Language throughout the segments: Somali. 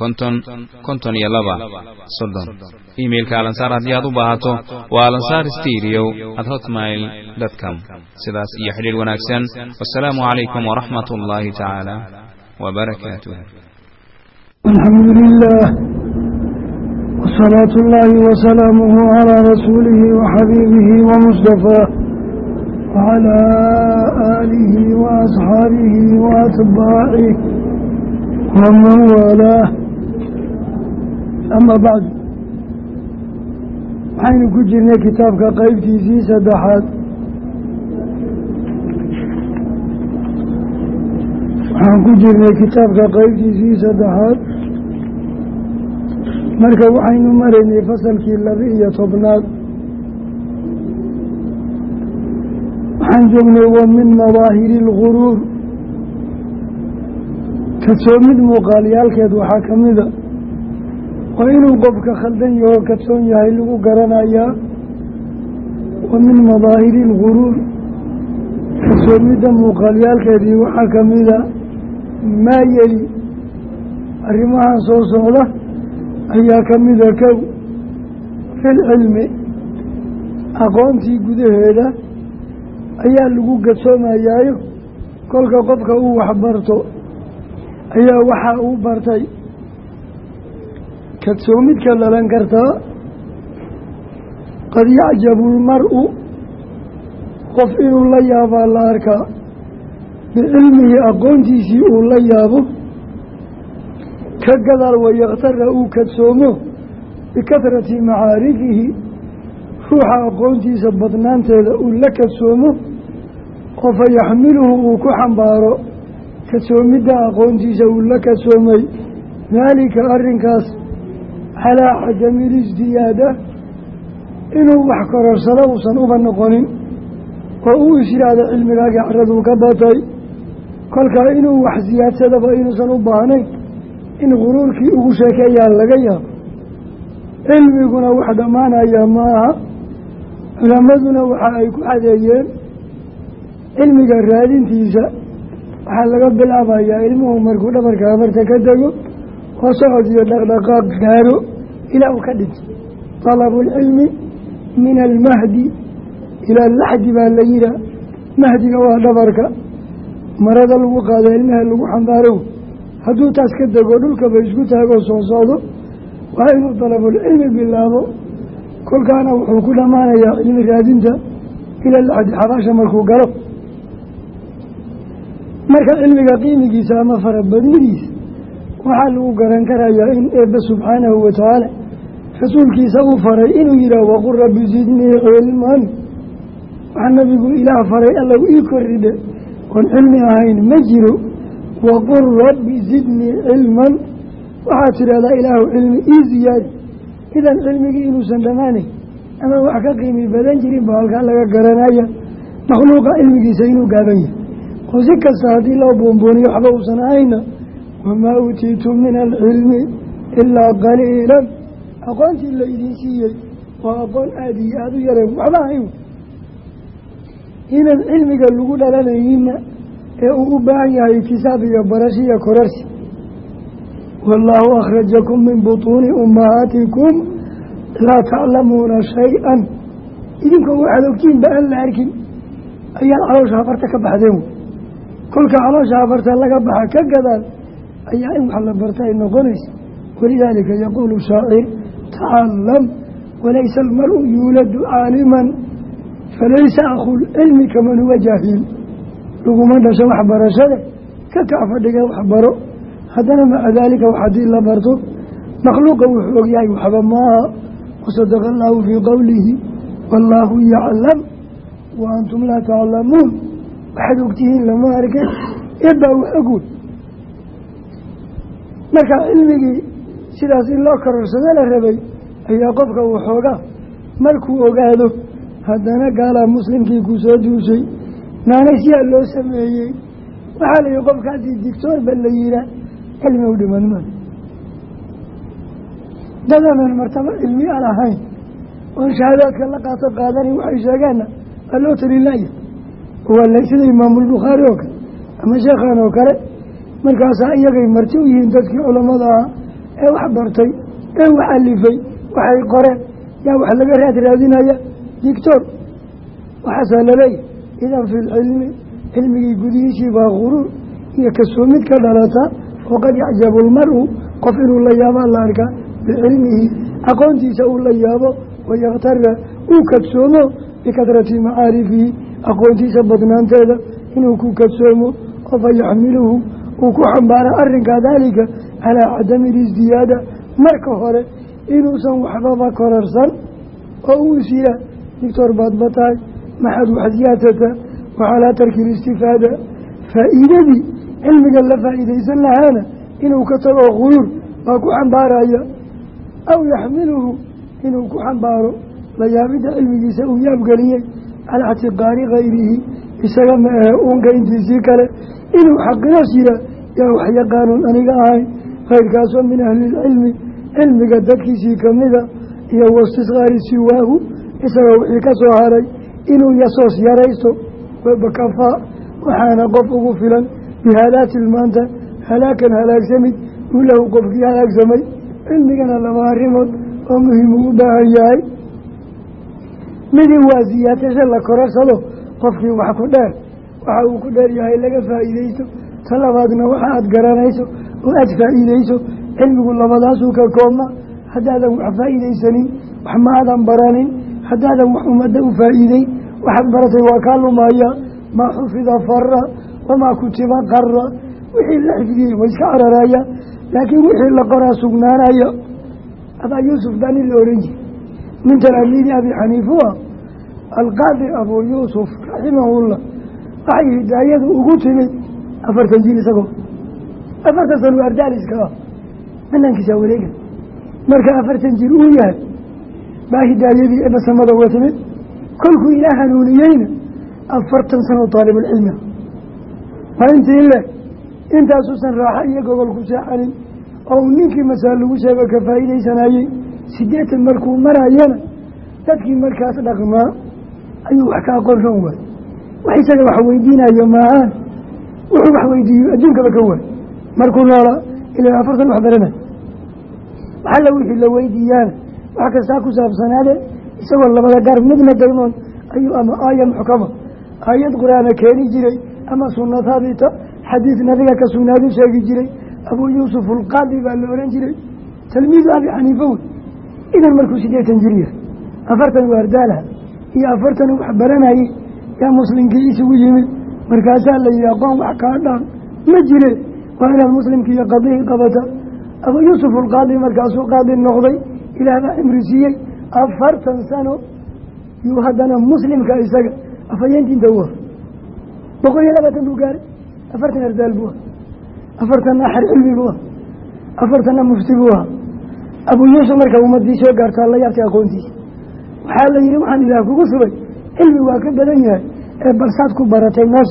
konton konton iyo laba. Soddon. Imailka alansaar haddii aad u baahato waa alansaar stereo at hotmail com. Sidaas iyo xidhiir wanaagsan. Wasalaamu calaykum waraxmat ullaahi tacaala wbarakaatuh alxamdu lilah wsalaatu اllahi wasalaamuhu calaa rasuulihi waxabiibihi wamustafaah wclى aalihi waasxaabihi waatbaacih waman waalaah ama bacdu waxaynu ku jirnay kitaabka qeybtiisii saddexaad waxaan ku jirnay kitaabka qeybtiisii saddexaad marka waxaynu maraynay fasalkii laba iyo tobnaad waxaan joognay wa min madaahiri alguruur kadsoomid muuqaalyaalkeed waxaa ka mida oo inuu qofka khaldan yaho kadsoon yahay lagu garanayaa wa min madaahiri alguruur kadsoomidda muuqaalyaalkeedii waxaa ka mida maa yeli arrimahan soo socda ayaa ka mida kow filcilmi aqoontii gudaheeda ayaa lagu gadsoomayaayo kolka qofka uu waxbarto ayaa waxaa uu bartay kadsoomid ka dhalan kartaa qad yacjabu lmar-u qof inuu la yaabaa la arkaa bicilmihi aqoontiisii uu la yaabo ka gadaal wayaktara uu kadsoomo bikahrati macaarifihi ruuxa aqoontiisa badnaanteeda uu la kadsoomo oo fa yaxmiluhu uu ku xambaaro kadsoomidda aqoontiisa uu la kadsoomay daalika arrinkaas calaa xajamilisdiyaada inuu wax kororsado uusan uba noqonin oo uu is yidhaahdo cilmigaagii caraduu ka batay. Kolkaa inuu wax siyaadsadaba inuusan u baahnayn in guruurkii ugu sheekeeyaa laga yaabo. Cilmiguna wax dhammaanaya ma aha culammaduna waxa ay ku xadeeyeen cilmiga raadintiisa. Waxaa laga bilaabayaa ilmuhu markuu dhabarka habarta ka dego oo socod iyo dhaqdhaqaaq gaaro ilaa uu ka dhinto dalabulcilmi min almahdi ila alaxdi baa la yihaa mahdiga waa dhabarka. Marada lagu qaado ilmaha lagu xambaaro. Hadduu taas ka dego dhulkaba isku taagoo soo socdo waa inuu dalabulcilmi bilaabo. Kolkaana wuxuu ku dhammaanayaa cilmi raadinta ila laxdi xabaasha markuu galo. Marka cilmiga qiimigiisa ama farabadnidiisa waxaa lagu garan karayaa in eebbe subxaanahu watacaala rasuulkiisa uu faray inuu yidhaah waqul rabbi zidnii cilman. Waxaa nabigu ilaah faray allow ii korridhe oon cilmi ahayn ma jiro. Waqul rabbi zidnii cilman. Waxaad tidhahdaa ilaahu cilmi ii ziyaadi idan cilmigii inuusan dhammaanayn ama wax ka qiimi badan jirin ba halkaa laga garanaya makhluuqa cilmigiisa inuu gaaban yahay. Oo si kasta haddii loo buunbuuniyo waxba uusan ahayna wamaa uutiitu min alcilmi ilaa qaliilan aqoontii la idin siiyey waa aqoon aada iyo aada u yareen waxba ahayn inaan cilmiga lagu dhalanayninna ee uu u baahan yahay kitaab iyo barashi iyo korarsi wallaahu akhrajakum min butuuni ummahaatikum laa taclamuuna shay-an idinkoo waxaad ogtiinba aan la arkin ayaad caloosha hafarta ka baxdeen kolka caloosha hafarta laga baxa ka gadaal ayaa in wax la barta ay noqonaysa walidaalika yaquulu shaacir tacalam walaysa almaru yuuladu caaliman falaysa akhulcilmi kaman huwa jaahiil laguma dhasho waxbarashade ka kac fadhiga waxbaro. Haddana maca daalika wax haddii la barto makhluuqa wuxuu ogyahay waxba maaha wasadaqa allaahu fii qowlihi wallaahu yaclam wa antum laa taclamuun. Waxaad ogtihiin lama arke eebbaa wax ogwey marka cilmigii sidaas in loo kororsado la rabay ayaa qofka waxoogaa markuu ogaado haddana gaalaa muslimkii ku soo duushay naanasyaa loo sameeyey. Waxaa la yihi qofkaasii digtoorba la yihaa cilmi u dhiman ma. Dadaanan martaba cilmi a lahayn oon shahaadaadka la qaato qaadanin waxay sheegaanna waa loo talinaya waa sida imaamulbukhaari oo kale ama sheekhan oo kale markaasaa iyagay marti u yihiin dadkii culammada ah ee wax bartay ee wax alifay waxay qoreen yaa wax laga raad raadinaya dictor waxaasaa laleeyahy idan fi lcilmi cilmigii gudihiisii baa quruur iyo kasuumid ka dhalata waqad yacjabu lmaru qof inuu la yaabaa la arkaa bicilmihi aqoontiisa uu la yaabo wayaktara uu kadsoomo bikadrati macaarifihi aqoontiisa badnaanteeda inuu ku kadsoomo oo fa yaxmiluhu uu ku xambaara arrinka daalika calaa cadami lisdiyaada marka hore inuusan waxbaba korarsan oo uu is yihaa dictor baad ba tahay? Maxaad waxsiyaatata wacalaa tarki listifaada. Faa'iidadii cilmiga la faa'iidaysan lahaana inuu ka tago quyuur waa ku xambaaraya. Aw yaxmiluhu inuu ku xambaaro layaabidda cilmigiisa uu yaabgeliyey calaa ictiqaari kayrihi isaga ma ahe uunka intiisii kale inuu xaqinaas yiraa yaa wax yaqaanuun aniga ahayn kayrkaasoo min ahlilcilmi cilmiga dadkiisii kamida iyo wastisqaari siwaahu isaga wixii ka soo haray inuu yasoos yaraysto wabakafaa waxaana qof ugu filan bihaalaatil maanta halaakan halaagsamid uu lahu qofkii halaagsamay cilmigana laba arrimood oo muhiim uu u baahan yahay. Midii waa siyaadasha la kororsado qofkii wax ku dheer waxa uu ku dheer yahay laga faa'iideysto ta labaadna waxa aada garanayso oo aada faa'iideyso cilmigu labadaasuu ka koobma. Haddaadan wax faa'iideysanin wax ma aadan baranin. Haddaadan wax ummadda u faa'iidey waxaad baratay waa kaa lumaya. Maa xufida fara wamaa kutiba qara wixii la xifdiyey waa iska cararaya laakiin wixii la qoraa sugnaanaya. Abaa yuusuf baa nin la ohan jiri min talaamiidi abi ah alqaadi abuu yuusuf raximahullah waxay hidaayadu ugu timid afartan jir isagoo afartan sano ardaaliska ah banaankiisaa wareega marka afartan jir uu yahay baa hidaayadii eba samada uga timid kolkuu ilaa hanuuniyeyna afartan sano taalibulcilmi ah waa intii le intaasuusan raaxo iyo gogol ku seexanin oo uu ninkii masaal lagu sheego ka faa'iidaysanayey siddeetan markuu marayana dadkii markaas dhaqmaa ayuu wax ka aqoon ron waay wax isaga wax weydiinayo maahaan wuxuu wax weydiiyo adduunkaba ka waay markuu noolaa ilaa afartan wax baranay waxalla wixii la weydiiyaana wax kastaa ku saabsanaade isagoo labada gaar midna daymoon ayuu ama aaya muxkama aayad qur'aana keeni jiray ama sunna haabita xadiid nabiga ka sugnaadu sheegi jiray abuu yuusuf alqaadi baa la ohan jiray talmiidu abi xaniifa wey. Idan markuu siddeetan jir yahay afartan waardaalaha iyo afartan wax baranayey yaa muslimkii isugu yimid markaasaa la yihi aqoon wax kaa dhaan ma jire. Waa inaad muslimkii iyo qadihii qabata abuu yuusuf alqaadi markaasuu qaadi noqday ilaah baa cimri siiyey afartan sano yuu haddana muslimka isaga afhayeentiinta u ah. Boqol iyo labaatan buu gaaray afartan ardaal buu ah afartanna axar cilmi buu ah afartanna mufti buu ah. Abuu yuusuf marka ummadii soo gaartaa la yaabtay aqoontiisa. Waxaa la yihi waxaan ilaah kugu subay cilmi waa ka badan yahay ee balsaad ku baratay noo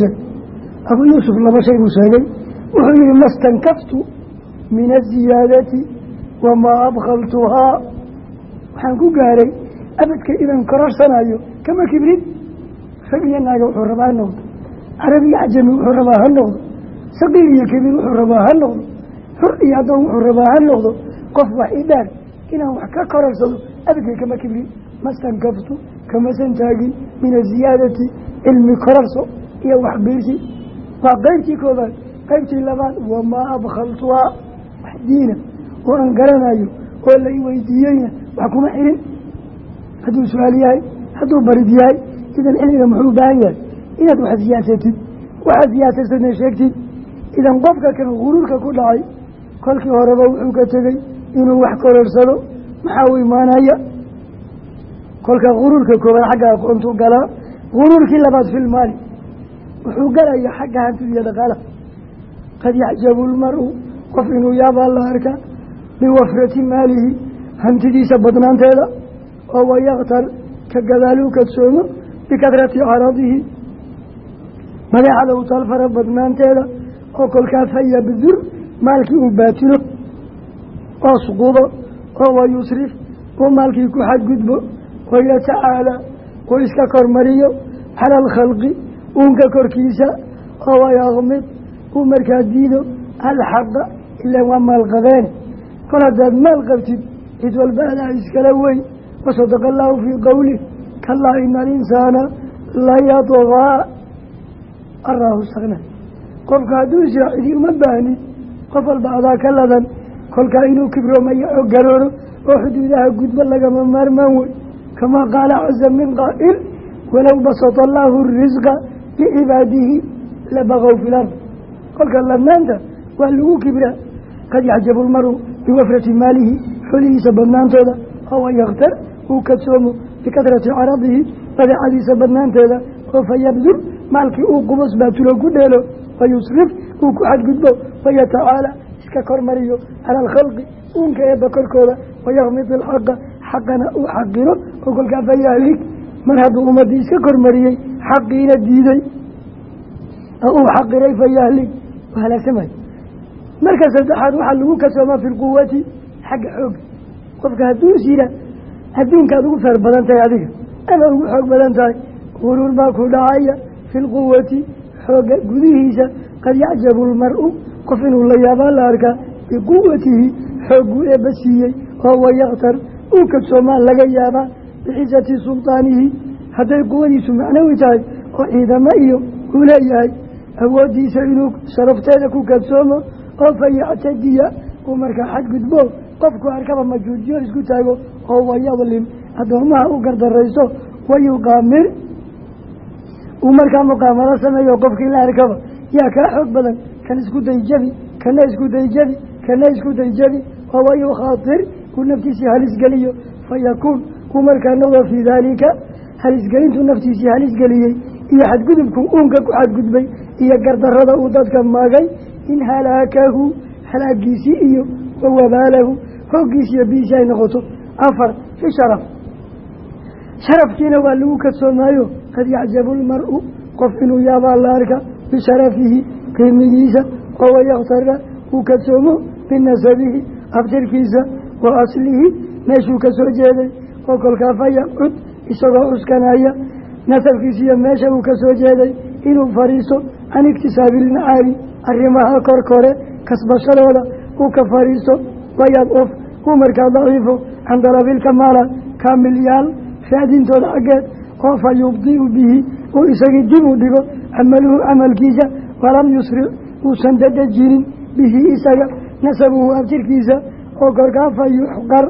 abuu yuusuf laba shay buu sheegay. Wuxuu yihi mastankaftu min aziyaadati wamaa abkaltuhaa waxaan ku gaaray abadka inaan kororsanayo kama kibrin. Rag iyo naaga wuxuu rabaa ha noqdo. Carab iyo cajami wuxuu rabaa ha noqdo. Saqiir iyo kabiir wuxuu rabaa ha noqdo. Xur iyo addoon wuxuu rabaa ha noqdo. Qof wax i dheer inaan wax ka korarsado abadkay kama kibrin mastankaftu kamasan taagin min aziyaadati cilmi korarso iyo waxbiirsi waa qeybtii koobaad qeybtii labaad wamaa abkhaltuhaa wax diina oo aan garanayo oo la i weydiiyeyna wax kuma xirin hadduu su'aal yahay hadduu barid yahay idan cilmiga muxuu baahan yahay inaad wax siyaasatid waxaad siyaasasadna sheegtid idan qofka kan guruurka ku dhacay kolkii horeba wuxuu ka tegey inuu wax kororsado maxaa u imaanaya? Kolka guruurka koobaad xagga aqoontu galaa guruurkii labaad filmaali wuxuu galaya xagga hantida iyo dhaqaalaha qad yaxjabu lmaru qof inuu yaabaa la arka biwafrati maalihi hantidiisa badnaanteeda oo wayaktar ka gadaaluu kadsoomo bikadrati caradihi badeecada u taal fara badnaanteeda oo kolkaa fayabdur maalkii uu baatilo oo suqudo oo wayusrif uu maalkii ku xadgudbo wayatacaala uu iska kormariyo cala alkhalqi uunka korkiisa oo wayaqmid uu markaa diido alxaqa ilaan waa maalqabeene kol haddaad maal qabtid cid walba adaa iskala weyn. Wasadaqa allaahu fii qowlih kalaa ina alinsaana layadgaa araahu sakna qofka hadduu israa cidi uma baahnid qof walba adaa ka ladan kolkaa inuu kibroomayo oo garooro oo xuduudaha gudbo lagama maarmaan wey kamaa qaala caza min qaa'il walow basata allaahu risqa licibaadihi labaqow fi lard kolka ladnaanta waa lagu kibraa. Qad yaxjabu lmaru biwafrati maalihi xolihiisa badnaantooda oo wayaktar uu kadsoomo bikadrati caradihi badeecadiisa badnaanteeda oo fayabdur maalkii uu qubus baatulo ku dheelo wayusrif uu ku xadgudbo wayatacaala iska kormariyo cala alkhalqi uunka eebba korkooda wayakmid alxaqa xaqana uu xaqiro oo kolkaa fayahlig mar hadduu ummaddii iska kormariyey xaqiina diiday oo uu xaqiray fayahlig u halaagsamay marka saddexaad waxaa lagu kasoomaa fi lquwati xagga xooga qofka hadduu is yidhaa adduunkaad ugu feer badan tahay adiga ama ugu xoog badan tahay guruur baa ku dhacaya fi lquwati xooga gudihiisa qad yacjabu lmar-u qof inuu la yaabaa la arkaa biquwatihi xoogguu eebba siiyey oo wayaktar uu kadsoomaa laga yaabaa bixisati sultaanihi. Hadday quwadiisu macnawi tahay oo ciidamo iyo uu leeyahay awooddiisa inuu sharafteeda ku kadsoomo oo fa yactadiya uu markaa xadgudbo qofku arkaba majuujiyo isku taago oo wayadlim addoomaha u gardarayso wayuqaamir uu markaa muqaamalo sameeyo qofkii la arkaba yaa kaa xoog badan kan isku dayjabi kana isku dayjabi kana isku dayjabi oo wayukhaatir uu naftiisii halisgeliyo fayakuun uu markaa noqdo fii daalika halisgelintuu naftiisii halisgeliyey iyo xadgudubku uunka ku xadgudbay iyo gardarada uu dadka maagay in halaakahu halaagiisii iyo wawabaalahu hooggiisi iyo biisi ay noqoto. Afar fi sharaf. Sharafkiina waa lagu kadsoomaayo qad yacjabu lmar-u qof inuu yaabaa la arka bisharafihi qiimigiisa oo wayakhtara uu kadsoomo binasabihi abtirkiisa wa aslihi meeshuu ka soo jeeday oo kolkaa fayaqcud isagoo cuskanaya nasabkiisa iyo meesha uu ka soo jeeday inuu fadhiisto can iktisaabi ilmacaali arrimaha korkore kasbashadooda uu ka fadhiisto wayadcuf uu markaa daciifo can dalabilkamaala kaamilyaal raadintooda xaggeed oo fa yubdiu bihi uu isagii dib u dhigo camaluhu camalkiisa walam yusric uusan dadejinin bihi isaga nasabuhu abtirkiisa oo korkaa fa yuxqar.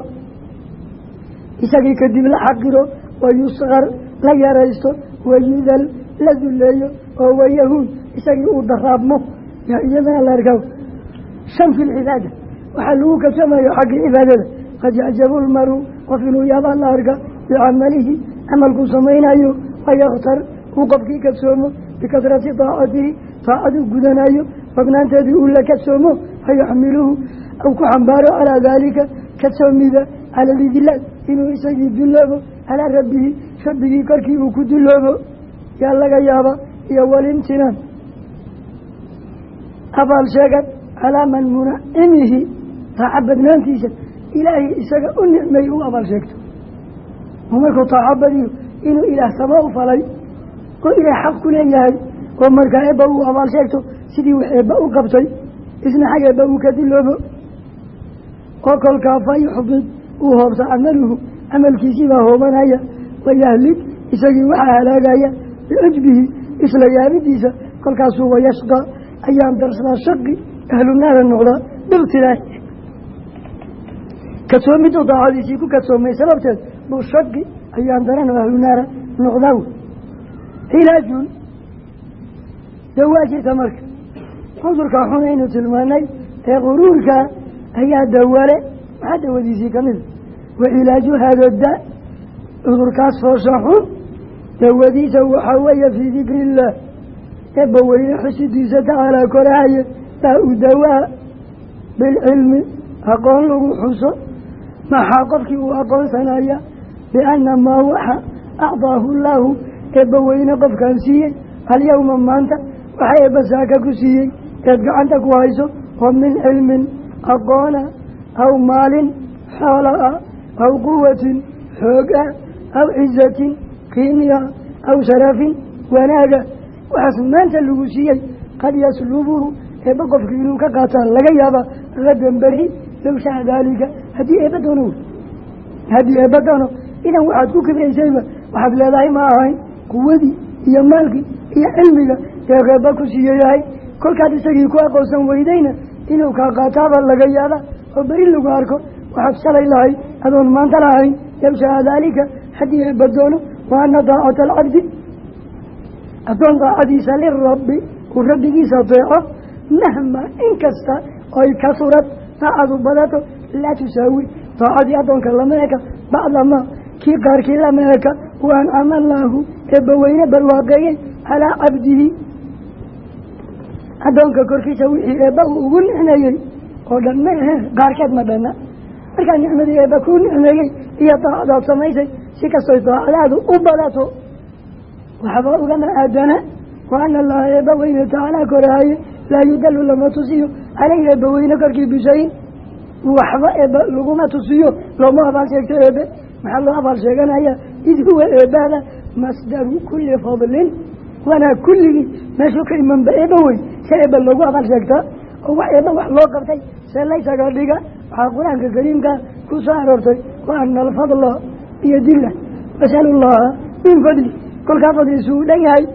Isagii kadib la xaqiro wayusqar la yaraysto wayudal la duleeyo oo wayahuun isagii uu daraabmo. Iyadana la arkaa shan fi lcibaada waxaa lagu kasamayo xagga cibaadada. Qad yacjabu lmaru qof inuu yaabaa la arka bicamalihi camalkuu samaynayo wayaktar uu qofkii kadsoomo bikadrati daacatihi daacaduu gudanayo badnaanteedii uu la kadsoomo fayaxmiluhu au ku xambaaro calaa daalika kadsoomida cala lidlaal inuu isagii dulloobo calaa rabbihi rabbigii korkii uu ku dulloobo yaa laga yaaba iyo walimtinaan abaal sheegad calaa man munacimihi taaca badnaantiisa ilaahay isaga u nicmeey u abaal sheegto markuu taaco badiyo inuu ilaah sama u falay oo ilaah xaq ku leeyahay oo markaa eebba uu abaal sheegto sidii wax eebba u qabtay isna xag eebba uu ka diloobo oo kolkaa fa uu hoobsa camaluhu camalkiisiibaa hoobanaya wayahlig isagii waxaa halaagaya bicujbihi isla yaabidiisa kolkaasuu wayashqa ayaan darsadaa shaqi ahlunaara noqdaa biqtilaahi kadsoomidu daacadiisii ku kadsoomay sababteed buu shaqi ayaan daran oo ahlunaara noqdaa wey dawaa jirta marka cudurka xunaynu tilmaanay ee quruurka ayaa dawale maxaa dawadiisii ka mida wa cilaaju haadada cudurkaas foosha xun dawadiisa waxaa weeye fii dikri illaah eebba weyne xusidiisa tacaalaa korahaye baa u dawaa bilcilmi aqoon lagu xuso maxaa qofkii uu aqoonsanaya bianna maa waxa acdaahu llaahu eebba weyne qofkaan siiyey alyawma maanta waxa eebba saaka ku siiyey eed gacanta ku hayso oo min cilmin aqoona aw maalin xoola ah aw quwatin xoog ah aw cizatin qiimiya aw sharafin wanaaga. Waxaas maanta lagu siiyey qad yaslubuhu eebba qofkii inuu ka qaataa laga yaaba hadan beri low shaa daalika. Haddii eebba doono haddii eebba doono idan waxaad ku kibraysayba waxaad leedahay ma ahayn quwadii iyo maalkii iyo cilmiga ee eebba ku siiye yahay. Kolkaad isagii ku aqoonsan weydayna inuu kaa qaataaba laga yaaba oo beri lagu arko waxaad shalay lahay adoon maanta lahayn low daalika haddii eebba doono wa ana daacata alcabdi addoon daacadiisa lirabbi uu rabbigiisa deeco mahma inkasta oy ka surad daacadu badato laa tusaawi daacadii addoonka lama eka bacdama kii qaarkii lama eka wa ancama allaahu eebbaweyne barwaaqeeyey calaa cabdihi addoonka korkiisa wixii eebba uu ugu nicmeeyey oo dhan ma ahe qaarkeed ma dhanna. Markaa nicmadii eebba kuu nicmeeyey iyo daacadaad samaysay si kastoy daacadaadu u badato waxba ugama aadana wa ana allaha eebba weyne tacaalaa koraaye laa yudalu lama tusiyo caleyhi eebba weyne korkii bishayin waxba eebba laguma tusiyo looma abaal sheegto eebe. Maxaa loo abaal sheeganaya? Id huwa eebbaada masdaru kulli fadlin wanaa kulligii meeshuu ka imanba eebba wey se eebba loogu abaal sheegtaa oo wax eebba wax loo qabtay. See laysaga dhiga waxaa qur'aanka kariimka ku soo aroortay wa ana alfadla biyadillah wasalu llaha min fadli. Kolkaa fadliisu uu dhan yahay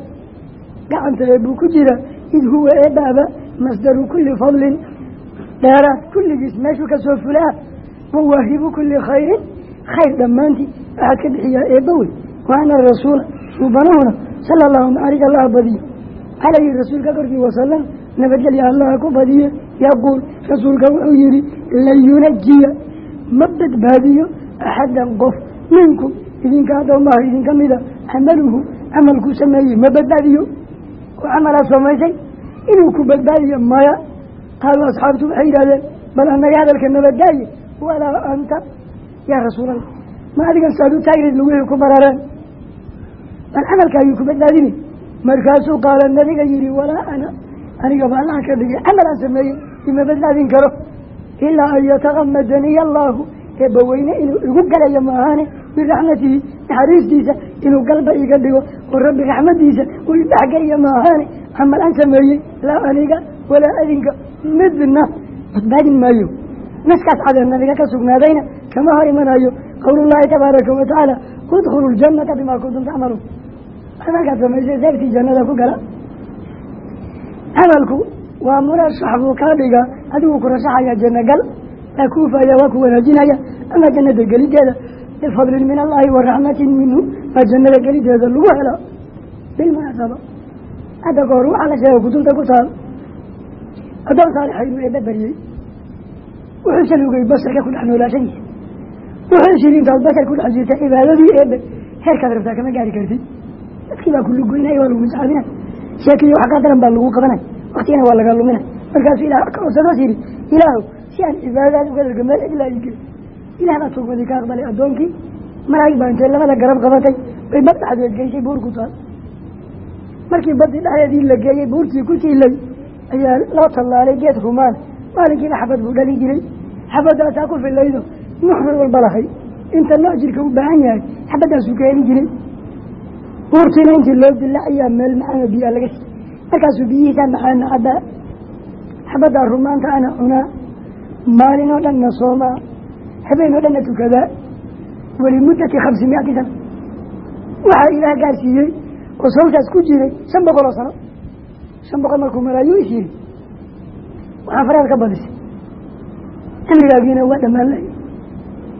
gacanta eebbuu ku jira id huwa eebbaaba masdaru kulli fadlin. Dheeraad kulligiis meeshuu ka soo fulaa mawaahibu kulli khayrin khayr dhammaantii. Waxaad ka bixiyaa eebba wey wa ana rasuula suubanahuna sala allahu nacarig allaha badiyo calayhi rasuulka korkii wasalam nabadgelya allaha ku badiye. Yaquul rasuulka wuxuu yihi layunajiya ma badbaadiyo axadan qof minkum idinka addoomaha idinka mida camaluhu camalkuu sameeyey ma badbaadiyo? Oo camalaad samaysay inuu ku badbaadiyo maya. Qaaluu asxaabtu waxay yidhahdeen bal annaga hadalka nabadaaye walaa anta yaa rasuulallah ma adigan saad u taagreed lagwixii ku barareen bal camalkaagii ku badbaadinay markaasuu qaala nabiga yihi walaa ana anigaba allaha ka dhigay camal aan sameeyey ima badbaadin karo. Ilaa an yatakamadaniya allaahu eebba weyne inuu igu galayo maahaane biraxmatihi naxariistiisa inuu galba iga dhigo oo rabbi raxmadiisa uu idhexgeliyo maahaane camal aan sameeyey laa aniga walaa adinka midna. Badbaadin maayo. Naskaas cadee nabiga ka sugnaadayna kama hor imanayo qowlullaahi tabaaraka wa tacaala udkhulu ljannata bimaa kuntum tacmaluun camalkaad samaysay seeftii jannada ku gala? Camalku waa murashax buu kaa dhigaa adigu ku rashaxaya janno gal waa kuufaya waa ku wanaajinaya. Ama jannada gelideeda bifadlin min allahi wa raxmatin minhu baa jannada gelideeda lagu helo. Bilmunaasaba hadda ka hor waxaa la sheegay kutubta ku taal. Addoon saalixay inuu eebba baryey. Wuxuu salugay basarka ku dhex noolaashadiisa wuxuu shiri intaad basar ku dhex jirta cibaadadii eebbe heerkaad rabtaa kama gaari kartid dadkii baa ku lugoynaya waa lagu miscaabinay sheekiyo wax qadaran baa lagu qabanay. Waktigana waa laga luminay. Markaasuu ilah ka codsadoos yidhi ilaahu si aan cibaadadaad uga dargo meel cidlaa igey ilah baa togmadii ka aqbalay addoonkii. Malaa'ig baa intay labada garab qabatay. Bay bad dhexdeed geysay buur ku taal. Markii badii dhexdeedii la geeyey buurtii ku tiilay ayaa loo tallaalay geed rumaan. Maalinkiiba xabad buu dhali jiray. Xabadaasaa ku filaydo nuxur walba lahay. Inta loo jirka u baahan yahay xabadaasuu ka heli jiray buurtiina intii loo dila ayaa meel macaano biyaa laga siiyey markaasuu biyihiisaa macaana cabbaa xabaddaa rumaanta ana cunaa maalin oo dhanna soomaa habeen oo dhanna tukadaa walimuddati khamsi miati sana. Waxaa ilaah gaarsiiyey oo sababtaas ku jiray shan boqol oo sano. Shan boqol markuu malaayuu is yiri waxaa faraad ka badisay. Cimrigaagiina waa dhammaan lahay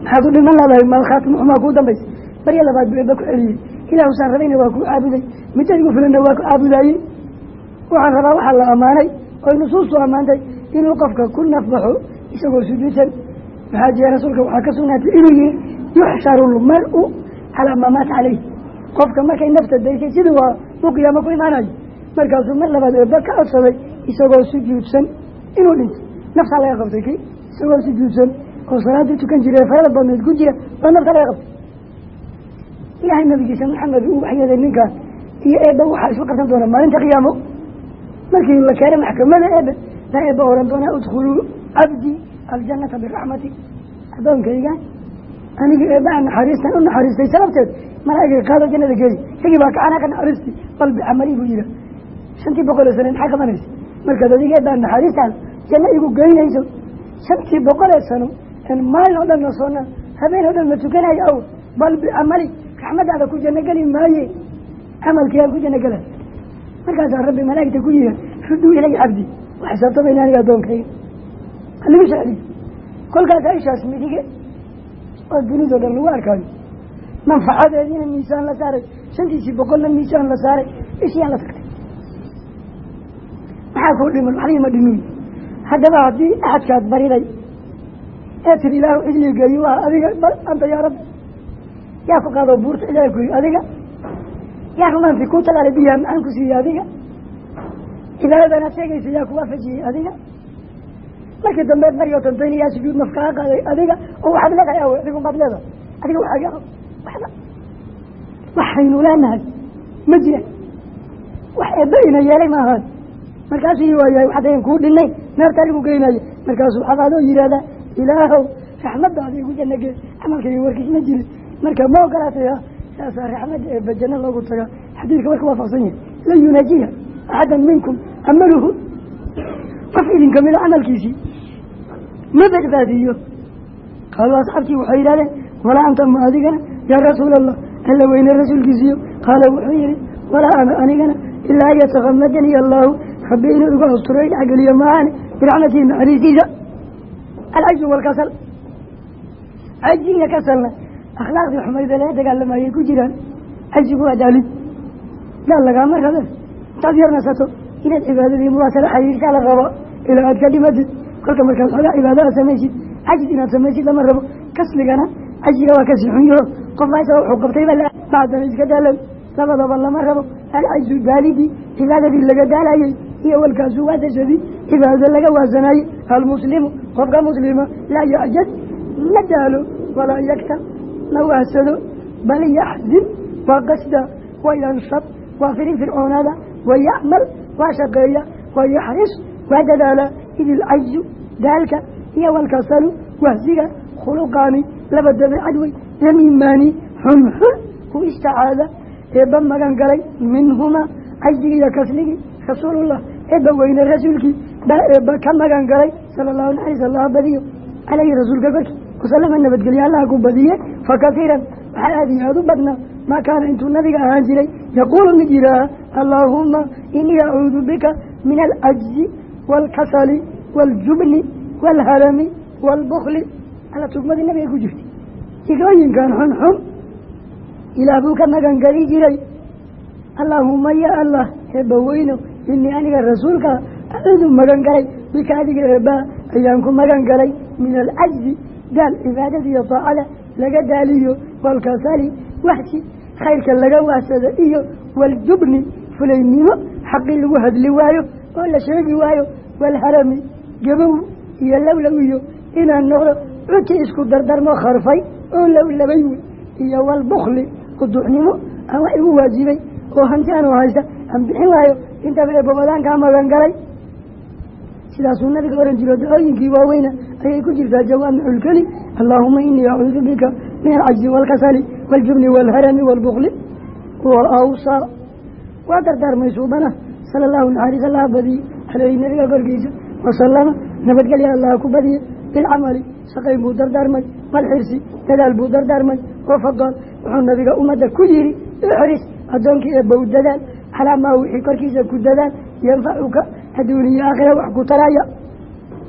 maxaad u dhiman laadahay maalkhaatimo xumaa kuu dambaysa barya labaad buu eebba ku celiyey ilaahu saan rabayna waa ku caabuday. Midadigu filanna waa ku caabudaayey waxaan rabaa waxaa la ammaanay. Oy nusuustu ammaantay inuu qofka ku nafbaxo isagoo sujuudsan maxaa jira rasuulka waxaa ka sugnaatay inuu yihi yuxsharu lmar-u calaa maa maata caleyh qofka markay nafta daysay sidii waa uu qiyaamo ku imaanayo markaasuu mar labaad eebba ka codsaday isagoo sujuudsan inuu dhinto naftaa laga qabtay ki isagoo sujuudsan. Oo salaadii tukan jiray farada badneed ku jira oo nafta laga qabtay ilaahay nabigiisa maxamed uu waxyeelay ninkaas. Iyo eebba waxaa isu qabsan doona maalinta qiyaamo. Markii la keenay maxkamada eebe baa eebba oran doonaa udkhuluu cabdii aljanata biraxmati addoonkayga anigi eebbaha naxariistan u naxariistay sababteed malaa'iga qaado jannada geeyi isagii baa kacanaa ka naxariistii bal bicamali buu yiha shantii boqol oo sane maxaa qabanaysa markaad adiga eebbaha naxariistaan janno igu geynayso. Shantii boqol ee sano maalin oo dhan na soona habeen oo dhan ma tukanayo aw bal bicamali raxmadaada ku janno maaye. Camalkiiaan ku janno markaasaa rabbi malaa'igta ku yiha ruduu ilay cabdi wa xisaabtamayna aniga addoonkayga haligu socdiy kolkaas ishaas midige oo dunidao dhan lagu arkaayo manfacadeediina miisaan la saaray shantiisii boqolna miisaan la saaray ishiyaan la tagtay. Maxaa kuu dhiman waxba ima dhimin haddaba haddii axadkaad bariday ee tiri ilaahu cidlii geeyo waa adiga anta yaa rabbi yaa ku qaado buurta ku yii adiga yaa rumaanti kuu talaala biyaha maxaan ku siiyey adiga? Cibaadadanaad sheegaysa yaa ku waafajiyey adiga? Markii dambeed maryo tantayn yaa sujuud naf kaa qaaday adiga oo waxaad leedahay aw adigu maad leedahay adiga waxaagi waxba. Waxaynu leenahay ma jira. Wax eebba ina yeelay ma ahaan markaasuu yi waayahay waxdayn kuu dhinay naartaa lagu geynayo markaasuu xabaadoo yidhaahdaa ilaahow raxmaddaada igu janno gee camalkayga warkiis ma jirin marka ma ogolaatay ha saasaa raxmadda eebba janno loogu tagaa xadiidka warka waafaqsan yahay lan yunaajiya axadan minkum amaluhu. Qof idinka mida camalkiisii ma badbaadiyo. Qaaluu asxaabtii waxay yidhahdeen walaa anta ma adigana yaa rasuula allah alla weyne rasuulkiisiiyo qaala wuxuu yihi walaa ana anigana ilaa an yatakamadani allaahu rabbi inuu igu asturo dhexgeliyo maahane biraxmatihi naxariistiisa. Alcajzu walkasal cajiga kasalna akhlaaqdii xumayda laga dagaalamayay ku jiraan. Cajigu waa daalid lagaama rabe intaad yar nasato inaad cibaadadii muwaasalo xariirtaa la rabo ilaa aad ka dhimatid. Kolka markaad xoogaa cibaadaha samaysid cajis inaad samaysid lama rabo. Kasligana cajiga waa ka sii xun yaho qof baa isaga wuxuu qabtay baa bacdana iska daalay. Labadaba lama rabo. Alcajzu daalidii cibaadadii laga daalayey iyo walkaasu waasashadii cibaadada laga waasanaayey almuslimu qofka muslima laa yacjaz ma daalo walaa yagtab ma waasado bal yaxzin waa qasda wayanshad waa firin fircoonada wayacmal waa shaqeeya wayaxris waa dadaala id ilcajzu daalka iyo walkasalu wahsiga khuluqaani laba dabeecad wey yamimaani xunxun ku istacaada eebba magan galay minhumaa cajzigii iyo kasligii rasuulullah eebba weyne rasuulkii baa eebba ka magan galay sala allahu naxariis allah badiyo caleyhi ku badiye fa kasiiran waxaa aada iyo aada u badnaa? Maa kaana intuu nabiga ahaan jiray yaquulu mid yidhaaha allaahuma inii acuudu bika min alcajzi waalkasali waaljubni waalharami waalbukli alla tugmadii nabiga ku jirtay. Sigooyinkan xunxun ilaah buu ka magan geli jiray. Allaahuma ya allah eebba weyno inii aniga rasuulka acuudu magan galay bika adiga eebbaa ayaan ku magan galay min alcajzi daal cibaadada iyo daacada laga daaliyo waalkasali waxsi khayrka laga wahsado iyo waaljubni fulaynimo xaqii lagu hadli waayo oo la sheegi waayo waalharami gabow iyo lowlow iyo inaan noqdo cuti isku dardarmo kharfay oo lowlabay wey iyo waalbukli uduucnimo aan wax igu waajibay oo hanti aan haysta aan bixin waayo intaba eebobadaan kaa magan galay sidaasuu nabiga oran jiro da'ooyinkii waaweyna ayay ku jirtaa jawaamiculkeli allaahuma inii acuudu bika min alcajzi waalkasali waaljubni waalharami waalbukli wa awsaa waa dardaarmay suubana sala allahu naxariis allaha badiye caleyhi nabiga korkiisa wasalama nabadgelya allaha ku badiye bilcamali shaqayn buu dardaarmay walxirsi dadaal buu dardaarmay oo faqaal wuxuu nabiga ummadda ku yidhi ixris addoonkii eebbow dadaal calaa maa wixii korkiisa ku dadaal yanfacuka adduuniya aakhira wax ku taraya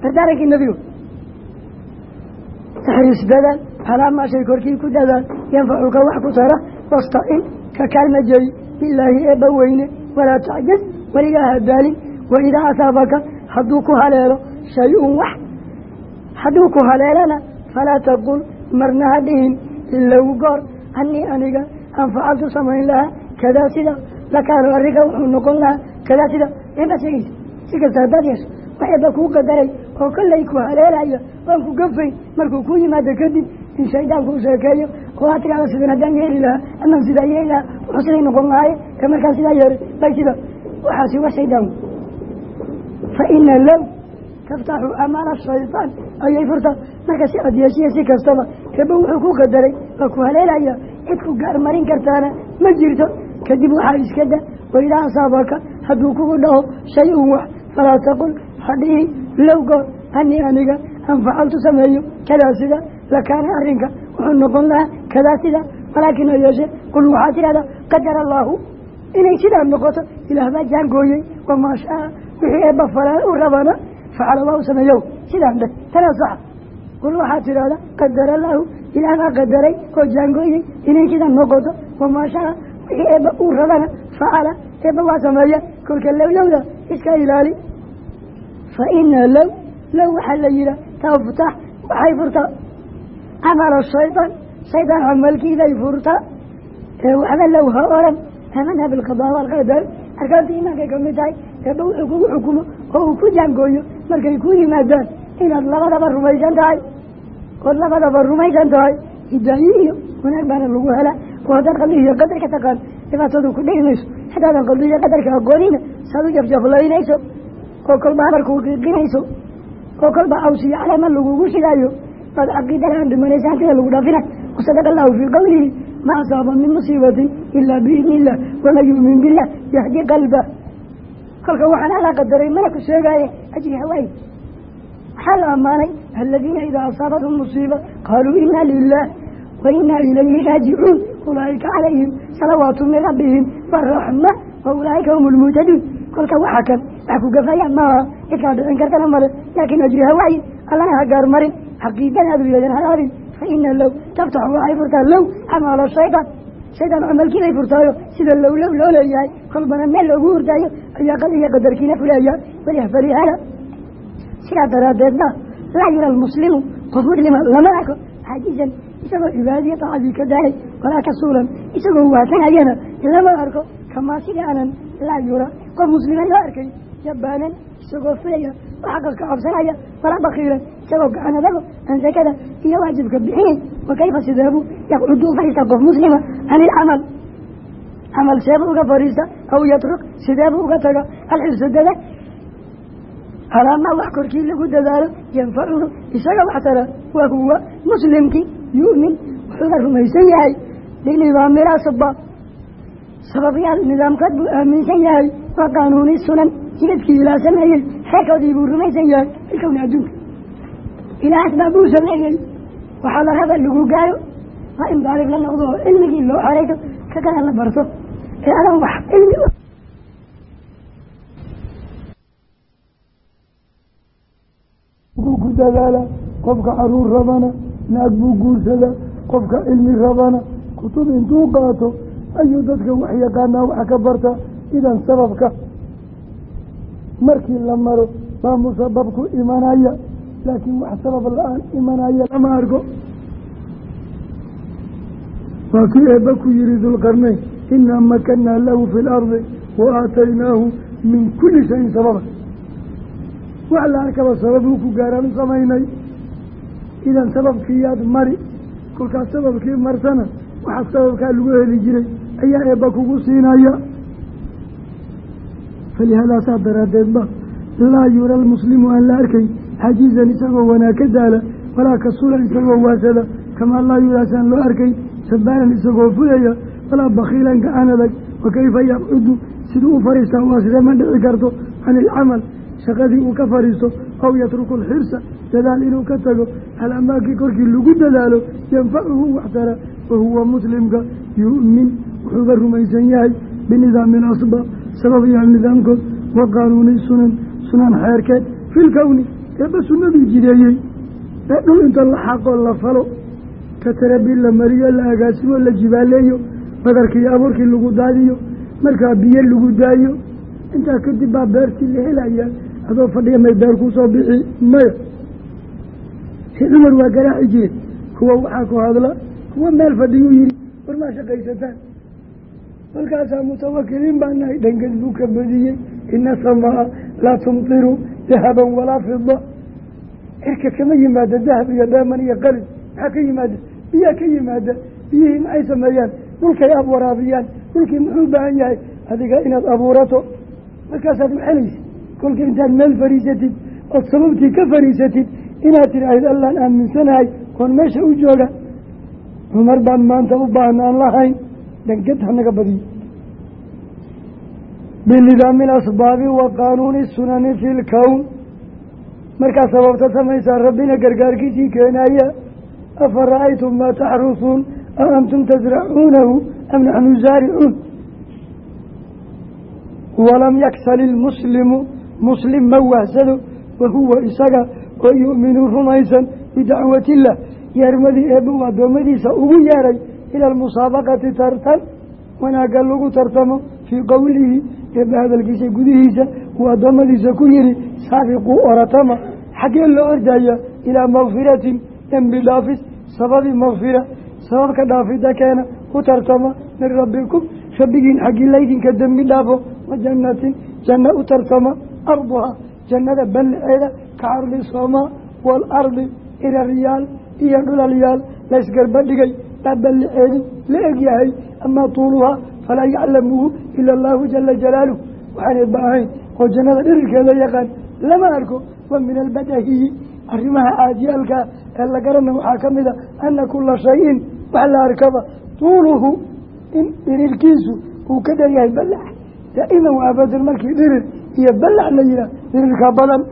dardaarankii nebigu. Ixris dadaal calaa maa korkii ku dadaal yanfacuka wax ku tara wastacin ka kaalma jeey bilaahi eebba weyne walaa tacjaz weligaa hadaalin waidaa asaabaka hadduu ku haleelo shay-un wax hadduu ku haleelana falaa taqul marna ha dhihin ilow goor anii aniga aan facaltu samayn lahaa kadaa sida lakaano arrinka wuxuu noqon lahaa kadaa sida eebaa sheegaysa si kasta haddaad yeesho wax eebba kuu qadaray oo kollay ku haleelaya waan ku gafayn markuu ku yimaado kadib in shaydaanku u sheekeeyo oo aad sidan haddaan yeeli lahaa amaan sidaa yeeli lahaa wuxuu siday noqon lahaaye ee markaan sidaa yeelay bay sida waxaasi waa shaydaanku fa ina low taftaxu amaala shaytaan ayay furtaa marka si aad yeeshiya si kastaba eebba wuxuu ku qadaray waa ku haleelaya cid ku gaarmarin kartaana ma jirto kadib waxaa iska da waidaa asaabaka hadduu kugu dhaho shay un wax falaa taqul hadhihi low goor anii aniga aan facaltu sameeyo kadaa sida lakaana arrinka wuxuu noqon lahaa kadaa sida. Walaakin ha yeeshe qul waxaa tidhahdaa qadara allaahu inay sidaa noqoto ilaah baa jaangooyey wamaa shaa wixii eebba falaa u rabana facala waa u sameeyow sidaan dheh tanaa saxa qul waxaa tidhahdaa qadara allaahu ilaah baa qadaray oo jaangooyey inay sidaa noqoto wamaa wixii eebba uu rabana facala eebba waa sameeya kolka lowlowda iska ilaali. Fa ina low low waxaa la yihaa taftax waxay furtaa camala shaydaan shaydaan camalkiibay furtaa waxba low ha oran. Amana bilqadaa walqadar arkaanta iimaankay ka mid tahay eebba wuxuu kugu xukumo oo uu ku jaangooyo markay ku yimaadaan inaad labadaba rumaysan tahay. Ood labadaba rumaysan tahay. Hidaaye iyo wanaag baana lagu helaa haddaad qalbi iyo qadarka taqaan dhibaatadu ku dhici mayso qalbi iyo qadarka aqoonina saad jafjaflaynayso oo kolba habarkuu qiiqinayso oo kolba awsiyo caleema lagugu shidaayo baad caqiidana aan dhimanaysa hantida lagu dhaafina wasadaqa allahu fii qowlihi ma asaaba min musiibatin ilaa biidni illah waman yu'min billah yahdi qalba kolka waxaan alaa qadaray mana ku sheegaaye ajri hawaayi waxaa la ammaanay aladiina idaa asaabathum musiiba qaaluu ina lilah wa inaa ilayhi raajicuun ulaa'ika calayhim salawaatu min rabbihim waraxma wa ulaa'ika hum lmuhtaduun kolka waxa kan wax ku gafaya maaha cidkaa dhicin kartana male laakiin ajri hawaayi allana ha gaar marin xaqiidanaadu yeedan halaabin fa ina low taftaxu waxay furtaa low xamaalo shaydaan shaydaan camalkiibay furtaayo sida low low loo leeyahay kolbana meel loogu hurdaayo ayaa qad iyo qadarkiina fuleeya walihfalihana sidaa daraaddeedna laa yura almuslimu qof muslima lama arko xajisan isagoo cibaadadiya daacadii ka daalay walaa kasuulan isagoo waatanayana lama arko kamaa sidaanan laa yura qof muslima loo arkay jabaanan isagoo fulaya oo xaqa ka cabsanaya walaa bakiilan isagoo gacan adago aan sakada iyo waajibka bixinay wa kayfa sideebuu yaqcudu u qof muslima can ilcamal camal seebu uga fadhiista aw yatruk sideebuu uga taga alxirsu dada. Alaamaa wax korkii lagu dadaalo yanfacuhu isaga wax tara wa huwa muslimkii yu'min wuxuuna rumaysan yahay. Binidaamilaa sabab sababyaal nidaamkood buu aaminsan yahay. Waa qaanuuni sunan. Jidadkii ilaa sameeyey xeerkoodii buu rumaysan yahay. Filkowni adduunka. Ilaah asbaab buu sameeyey. Waxaa la raba lagu gaaro waa in daalib la noqdo oo cilmigii loo xoreyso ka kala la barto. Ee adan wax cilmi ku dadaala qofka carruur rabana naag buu guursada qofka cilmi rabana kutub intuu qaato ayuu dadka wax yaqaanaa wax ka barta idan sababka markii la maro baa musababku imanaya laakiin wax sabab la'aan imanaya lama arko waa kii eebba ku yihi dulqarnayn inaa makanaa lahu fi lardi wa aataynaahu min kulli shayin sababa. Wax la arkaba sababuu ku gaaraan u samaynay idan sababkiiyaad mari kolkaas sababkii marsana waxaa sababkaa lagu heli jiray ayaa eebba kugu siinaya. Falihaadaa saa daraaddeed ba laa yura almuslimu aan la arkay xajiizan isagoo wanaag ka daala walaa kasuulan isagoo waasada kamaa laa yuraasaan loo arkay sabaanan isagoo fulaya walaa bakiilan gacan adag wa kayfa yaqcudu siduu u fadhiistaa waa sidee ma dhici karto can ilcamal shaqadii uu ka fadhiisto aw yatruku alxirsa dadaal inuu ka tago calaa maakii korkii lagu dadaalo yanfacuhu waxtara wahuwa muslimka yu'min wuxuuba rumaysan yahay binidaami alasbaab sababayaal nidaamkood wa qaanuuni sunan sunan xeerkeed filkowni eebba sunnadii jideeyey ee dhul inta la xaqoo la falo ka tarabi la mariyo la agaasimo la jibaaleeyo badarkii iyo abuurkii lagu daadiyo markaa biyo lagu daayo intaa kadib baa beertii la helaya adoo fadhiya may beer ku soo bixi maya. Si cumar waa garaaci jire kuwa waxaa ku hadla kuwa meel fadhiyuu yihi war maa shaqaysataan. Markaasaa mutawakiliin baa nahay dhangad buu ka badiyey. Ina samaa laa tumtiru dahaban walaa fida cirka kama yimaada dahab iyo dheeman iyo qalin. Maxaa ka yimaada? Biyaa ka yimaada. Biyihii maxay sameeyaan. Dhulkay ab waraabiyaan. Dhulkii muxuu baahan yahay? Adiga inaad abuurato. Markaasaad maxelaysa kolka intaad meel fariisatid ood sababtii ka fariisatid inaad tidhaahid allaan aaminsanahay oon meesha u jooga. Cumar baan maanta u baahnaan lahayn dhangad hanaga badiyo binidaami alasbaabi wa qaanuuni sunani fi lkown markaa sababta samaysaa rabbina gargaarkiisii keenaya afa ra'aytum maa taxrusuun? A antum tasracuunahu am naxnu zaaricuun walam yaksal ilmuslimu muslim ma wahsado wahuwa isaga oo yu'minu rumaysan bidacwati illah yeermadii eebba uu addoommadiisa ugu yeeray ila almusaabaqati tartan wanaagga lagu tartamo fii qowlihi eebba hadalkiisa gudihiisa uu addoommadiisa ku yihi saabiquu oratama. Xaggee loo ordaya ilaa makfiratin dembi dhaafis sababi makfira sababka dhaafida keena u tartama min rabbikum. Rabbigiin xaggii laydinka dembi dhaafo wa jannatin janno u tartama arduhaa jannada ballaceeda ka cardi soomaa waalardi iraryaal iyo dhulalyaal laysgarba dhigay baa ballaceedu la egyahay amaa tuuluhaa falaa yaclamuhu ila allahu jala jalaaluh waxaanay ba ahayn oo jannada dhirirkeeda yaqaan lama arko wa min albadahiyi arrimaha aadiyaalkaa ee la garana waxaa ka mid a ana kula shayin wax la arkaba tuuluhu in dhirirkiisu uu ka dheryahay ballac daa'iman waa abadan markii dhirir iyo ballac la yihaah dhirirka badan.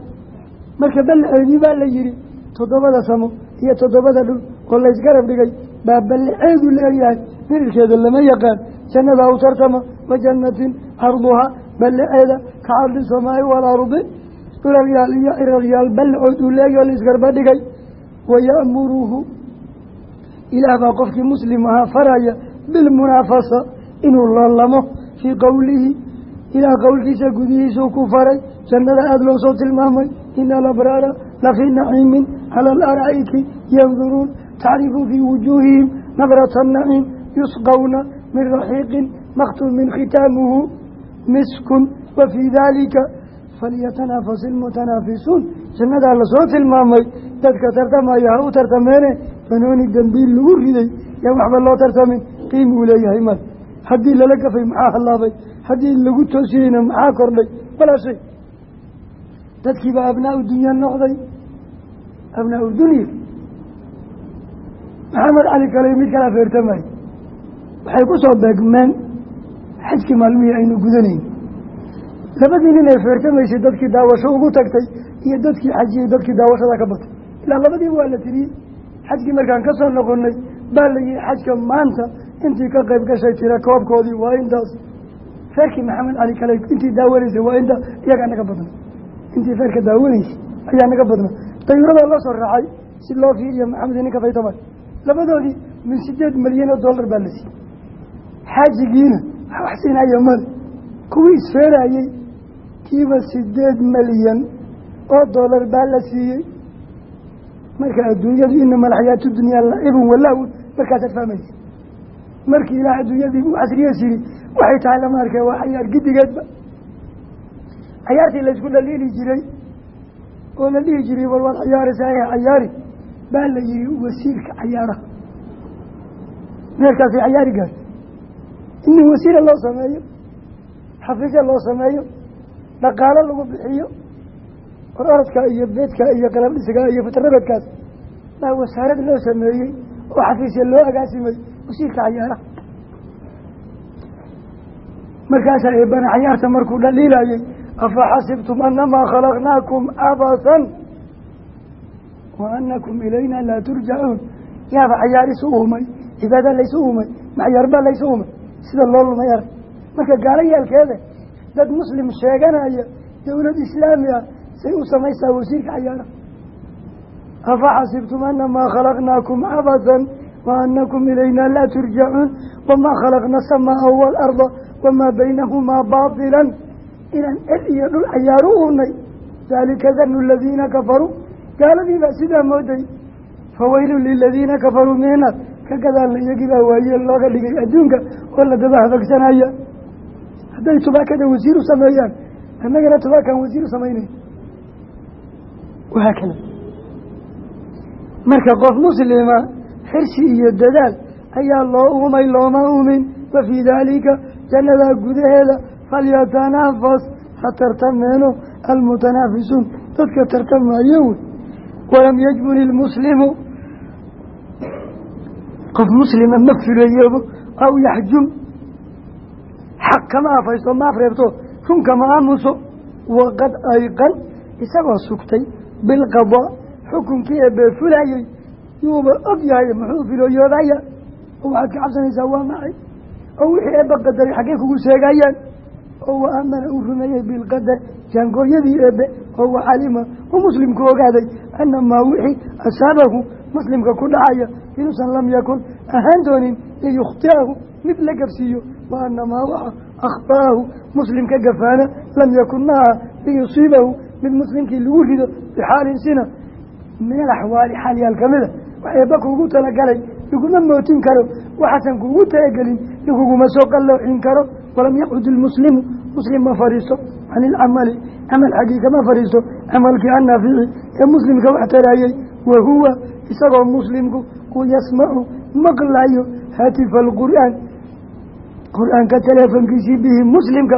Marka ballaceedii baa la yihi toddobada samo iyo toddobada dhul oo laysgarab dhigay baa ballaceedu leeyahay dhirirkeeda lama yaqaan jannadaa u tartama wa jannatin carduhaa ballaceeda ka cardi samaai waalardi dhulalyaal iyo ciraryaal ballacood uu leeyahy oo laisgarba dhigay. Waya'muruhu ilaah baa qofkii muslim ahaa faraya bilmunaafasa inuu loolamo fii qowlihi ilaah qowlkiisa gudihiisuu ku faray jannada aada loo soo tilmaamay ina alabraara lafii naciimin cala alara'iki yanduruun tacrifu fii wujuuhihim nadrata annaciim yusqawna min raxiiqin makhtuumin khitaamuhu miskun wa fii daalika falyatanafas ilmutanaafisuun jannadaa la soo tilmaamay dadka tartamaya ha u tartameene banooni dambiil lagu riday yaa waxba loo tartamin qiim uu leeyahay mal haddii lala gafay maxaa hallaabay haddii lagu toosiyeyna maxaa kordhay? Walaa shay dadkiibaa abnaa u dunya noqday. Abnaa u dunya maxamed cali kale mid kala feertamay waxay ku soo beegmeen xajkii maalmihii aynu gudanayn. Labadii nin ay feertamaysay dadkii daawasho ugu tagtay iyo dadkii xajiyey dadkii daawashada ka batay. Ilaa labadiiba waa la tiriyey xajkii markaan ka soo noqonnay baa la yihi xajka maanta intii ka qayb gashay tira koobkoodii waa intaas feerkii maxamed cali kale intii daawanaysay waa intaas iyagaa naga badna intii feerka daawanaysay ayaa naga badna dayuuradaa loo soo raacay si loo fiiriyo maxamed ninka faytamay labadoodii min sideed milyan oo dollar baa la siiyey. Xaajigiina wax siinaya male kuwii isfeerayey kiiba sideed milyan oo dollar baa la siiyey. Marka adduunyadu inama alxayaatu dunyaa lacibun walaawun markaasaad fahmaysa markii ilaah adduunyadii u casriyees yidhi waxay tahay lama arkee waa cayaar gidigeedba cayaartii laysku dhaliili jiray oo la dhihi jiray war waad cayaaraysaa ee cayaari baa la yihi wasiirka cayaaraha meerkaasay cayaari gaarta in wasiira loo sameeyo xafiisya loo sameeyo dhaqaalo lagu bixiyo or orodka iyo beedka iyo qalab dhisgaa iyo fitrabedkaas baa wasaarad loo sameeyey oo xafiisya loo agaasimay wasiirka cayaaraha markaasaa eebana cayaarta markuu dhaliilayey afa xasibtum anamaa khalaqnaakum cabasan wa anakum ilayna laa turjacuun yaaba cayaar isu uumay cibaada laysu uumay macyaarbaa laysu uumay. Sida loo lumay arag marka gaalo yaalkeeda dad muslim sheeganaya dowlad islaami ah say u samaysaa wasiirka cayaara afa xasibtum anamaa khalaqnaakum cabasan wa anakum ilayna laa turjacuun wamaa khalaqna asamaa waalarda wamaa baynahumaa baatilan inaan cid iyo dhul cayaaru uunay daalika danu aladiina kafaruu gaaladii baa sidaa mooday fawaylun liladiina kafaruu miinaar ka gadaalna iyagii baa waaye looga dhigay adduunka oo la daba habagsanaya hadday tubaakada wasiir u sameeyaan annagana tubaakaan wasiir u samaynay wahaakada marka qof muslima xirsi iyo dadaal ayaa loo uumay looma uumin wa fii daalika jannadaa gudaheeda falyatanafas ha tartameeno almutanaafisuun dadka tartamayo wey. Walam yajbun ilmuslimu qof muslima ma fuleeyoobo aw yaxjum. Xaq kama afaysto ma afreebto run kama aamuso. Waqad ayqan isagoo sugtay bilqadaa xukunkii eebee fulayey yuuba og yahay muxuu filooyoobaya oo waxaad ka cabsanaysaa waa maxay? Oo wixii eebba qadaray xaggee kugu sheegayaan oo wa aamana uu rumeeyey bilqadar jaangooyadii eebbe oo waxalima uu muslimku ogaaday annamaa wixii asaabahu muslimka ku dhacaya inuusan lam yakun ahaan doonin liyukhtiahu mid la gabsiiyo wa anamaa waxa akhtaahu muslimka gafaana lam yakun maaha liyusiibahu mid muslimkii lagu rido bixaalin sina min alaxwaali xaalyaal kamida wax eebba kuugu talagalay laguma mootin karo waxaasan kuugu talagelin lakuguma soo qalloocin karo. Walam yaqcud ilmuslimu muslim ma fadhiisto can ilcamali camal xaggii kama fadhiisto camalkii annaafici ee muslimka wax taraayey wa huwa isagoo muslimku uu yasmacu maqlayo haatifa alqur'aan. Qur'aanka teleefonkiisii bihi muslimka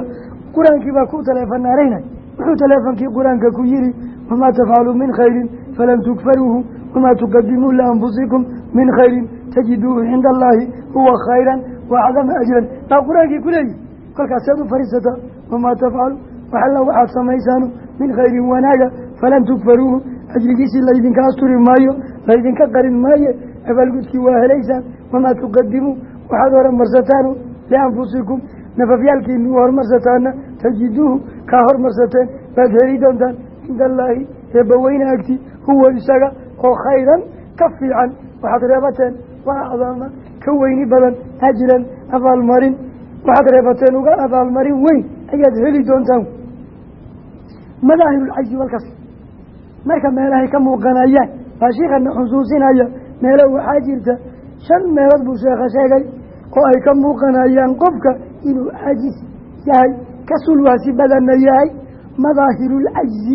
qur'aankii baa ku teleefonaaraynay wuxuu teleefonkii qur'aanka ku yihi wamaa tafcaluu min khayrin falan tukfaruuhu wamaa tuqadimuu lianfusikum min khayrin tajiduuhu cinda allaahi huwa khayran waacdama ajran baa qur'aankii ku leeyihi kolkaasaad u fadhiisataa wamaa tafcalu waxalla waxaad samaysaano min khayrin wanaaga falan tukfaruuhu ajrigiisii laydinka asturi maayo laydinka qarin maaye abaalgudkii waa helaysaan wamaa tuqadimuu waxaad horumarsataan lianfusikum nafafyaalkiinu horumarsataana tajiduuhu kaa hormarsateen baad heli doontaan cinda allaahi eebbaweyne agti huwa isaga oo khayran ka fiican. Waxaad reebateen waa acdaama ka weyni badan ajran abaalmarin. Waxaad reebateen uga abaalmarin weyn ayaad heli doontaan. Madaahirulcaji walkaas marka meelahay ka muuqanayaan baa shiikhana xusuusinaya meelo waxaa jirta. Shan meelood buu sheekha sheegay oo ay ka muuqanayaan qofka inuu caajis yahay ka sulwaasi badanna yahay. Madaahirulcajzi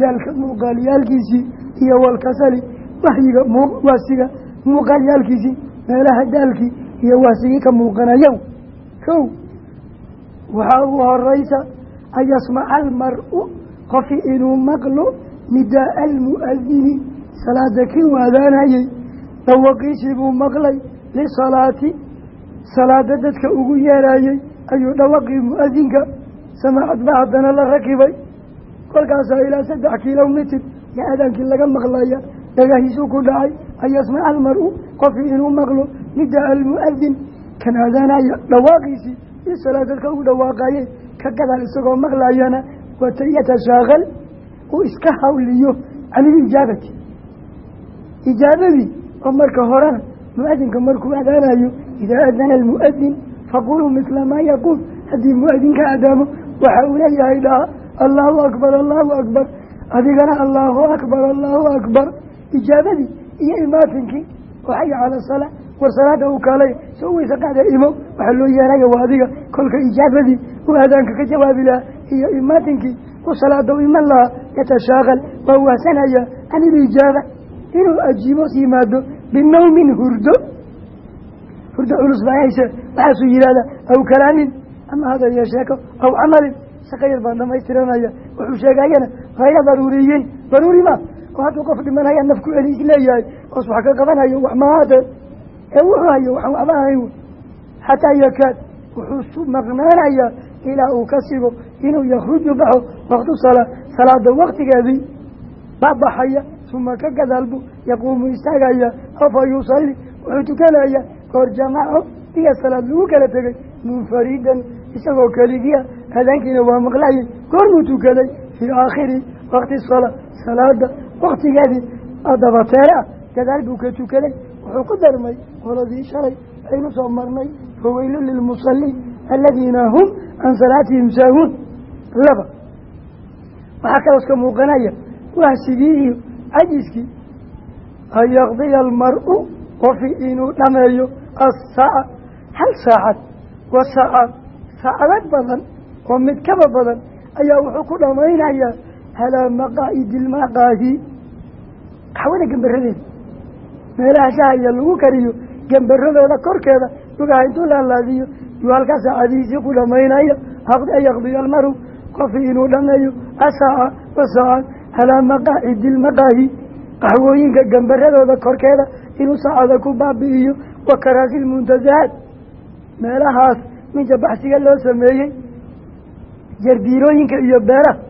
daalka muuqaalyaalkiisii iyo walkasali waxyiga waasiga muuqaalyaalkiisii meelaha daalkii iyo waasigii ka muuqanayan kow waxaa ugu horeysa an yasmaca almar-u qofi inuu maqlo nidaaa almu'adini salaada kii waadaanayey dhawaqiisii buu maqlay lisalaati salaada dadka ugu yeerayey ayuu dhawaqii mu'adinka samaacad ba haddana la rakibay. Kolkaasaa ilaa saddex kilomitir yo adaankii laga maqlaya dhagahiisuu ku dhacay an yasmaca almar-u qofkii inuu maqlo nidaaa almu'adin kan aadaanaya dhawaaqiisii isalaad dadka ugu dhawaaqaye ka gadaal isagoo maqlayana wata yatashaakal uu iska hawliyo can ilijaabati ijaabadii oo marka horena mu'adinka markuu adaanayo idaa adana almu'adin faquluu misla maa yaquul haddii mu'adinka adaamo waxa uu leeyahay dhaha allahu akbar allahu akbar adigana allahu akbar allahu akbar. Ijaabadii iyo imaatinkii oo xaya cala salaa war salaada u kaalay. Soo weysa qaada imo waxaa loo yeeraya waa adiga. Kolka ijaabadii uu aadaanka ka jawaabi lahaa iyo imaatinkii u salaada u iman lahaa yatashaakal waa wahsanaya can ilijaaba inuu ajiibos yimaado binawmin hurdo. Hurdo culus baa hayse. Waxaasuu yidhahdaa aw kalaamin ama hadal iyo sheeko aw camalin shaqo yar baan dhamaystiranaya wuxuu sheegayana hayra daruuriyiin. Daruuri ma oo hadduu qof dhimanaya naf ku celi is leeyahay oos wax ka qabanayo wax mahaade ee wuxuu hayo waxaan waxba ahayn xataa yakaad wuxuu su maqnaanayaa ilaa uu ka sigo inuu yakhruju baxo waktu salaa salaada waktigeedii babaxaya suma ka gadaalbu yaquumu istaagaya oo yusalli. Wuxuu tukanaya goor jamaaco iyo salaad lagu kala tegay munfaridan isagoo keligiia aadaankiina waa maqlayay goormuu tukaday fii aakhiri wakti salaa salaada waktigeedii dabateere ah gadaal buu ka tukaday. Wuxuu ku darmay qoladii shalay aynu soo marnay faweylu lilmusalliin aladiina hum can salaatihim saahuun. Laba waxaa kaloos ka muuqanaya wahsigii iyo cajiskii an yaqdiya almar-u qofi inuu dhameeyo assaaca hal saacad wa saacaad saacado badan oo mid kaba badan ayaa wuxuu ku dhamaynayaa calaa maqaa'idi ilmaqaahi qaxwada gambaradeeda meelaha shahaya lagu kariyo gambaradooda korkeeda lugaha intuu laalaadiyo yuu halkaa saacadihiisii ku dhamaynaya yaqdiya almaru qofi inuu dhameeyo asaaca wasaaca calaa maqaacidi ilmaqaahi qaxwooyinka gambaradooda korkeeda inuu saacada ku baabi'iyo wa karaasil muntasahaad meelahaas minka baxsiga loo sameeyey jardiirooyinka iyo beeraha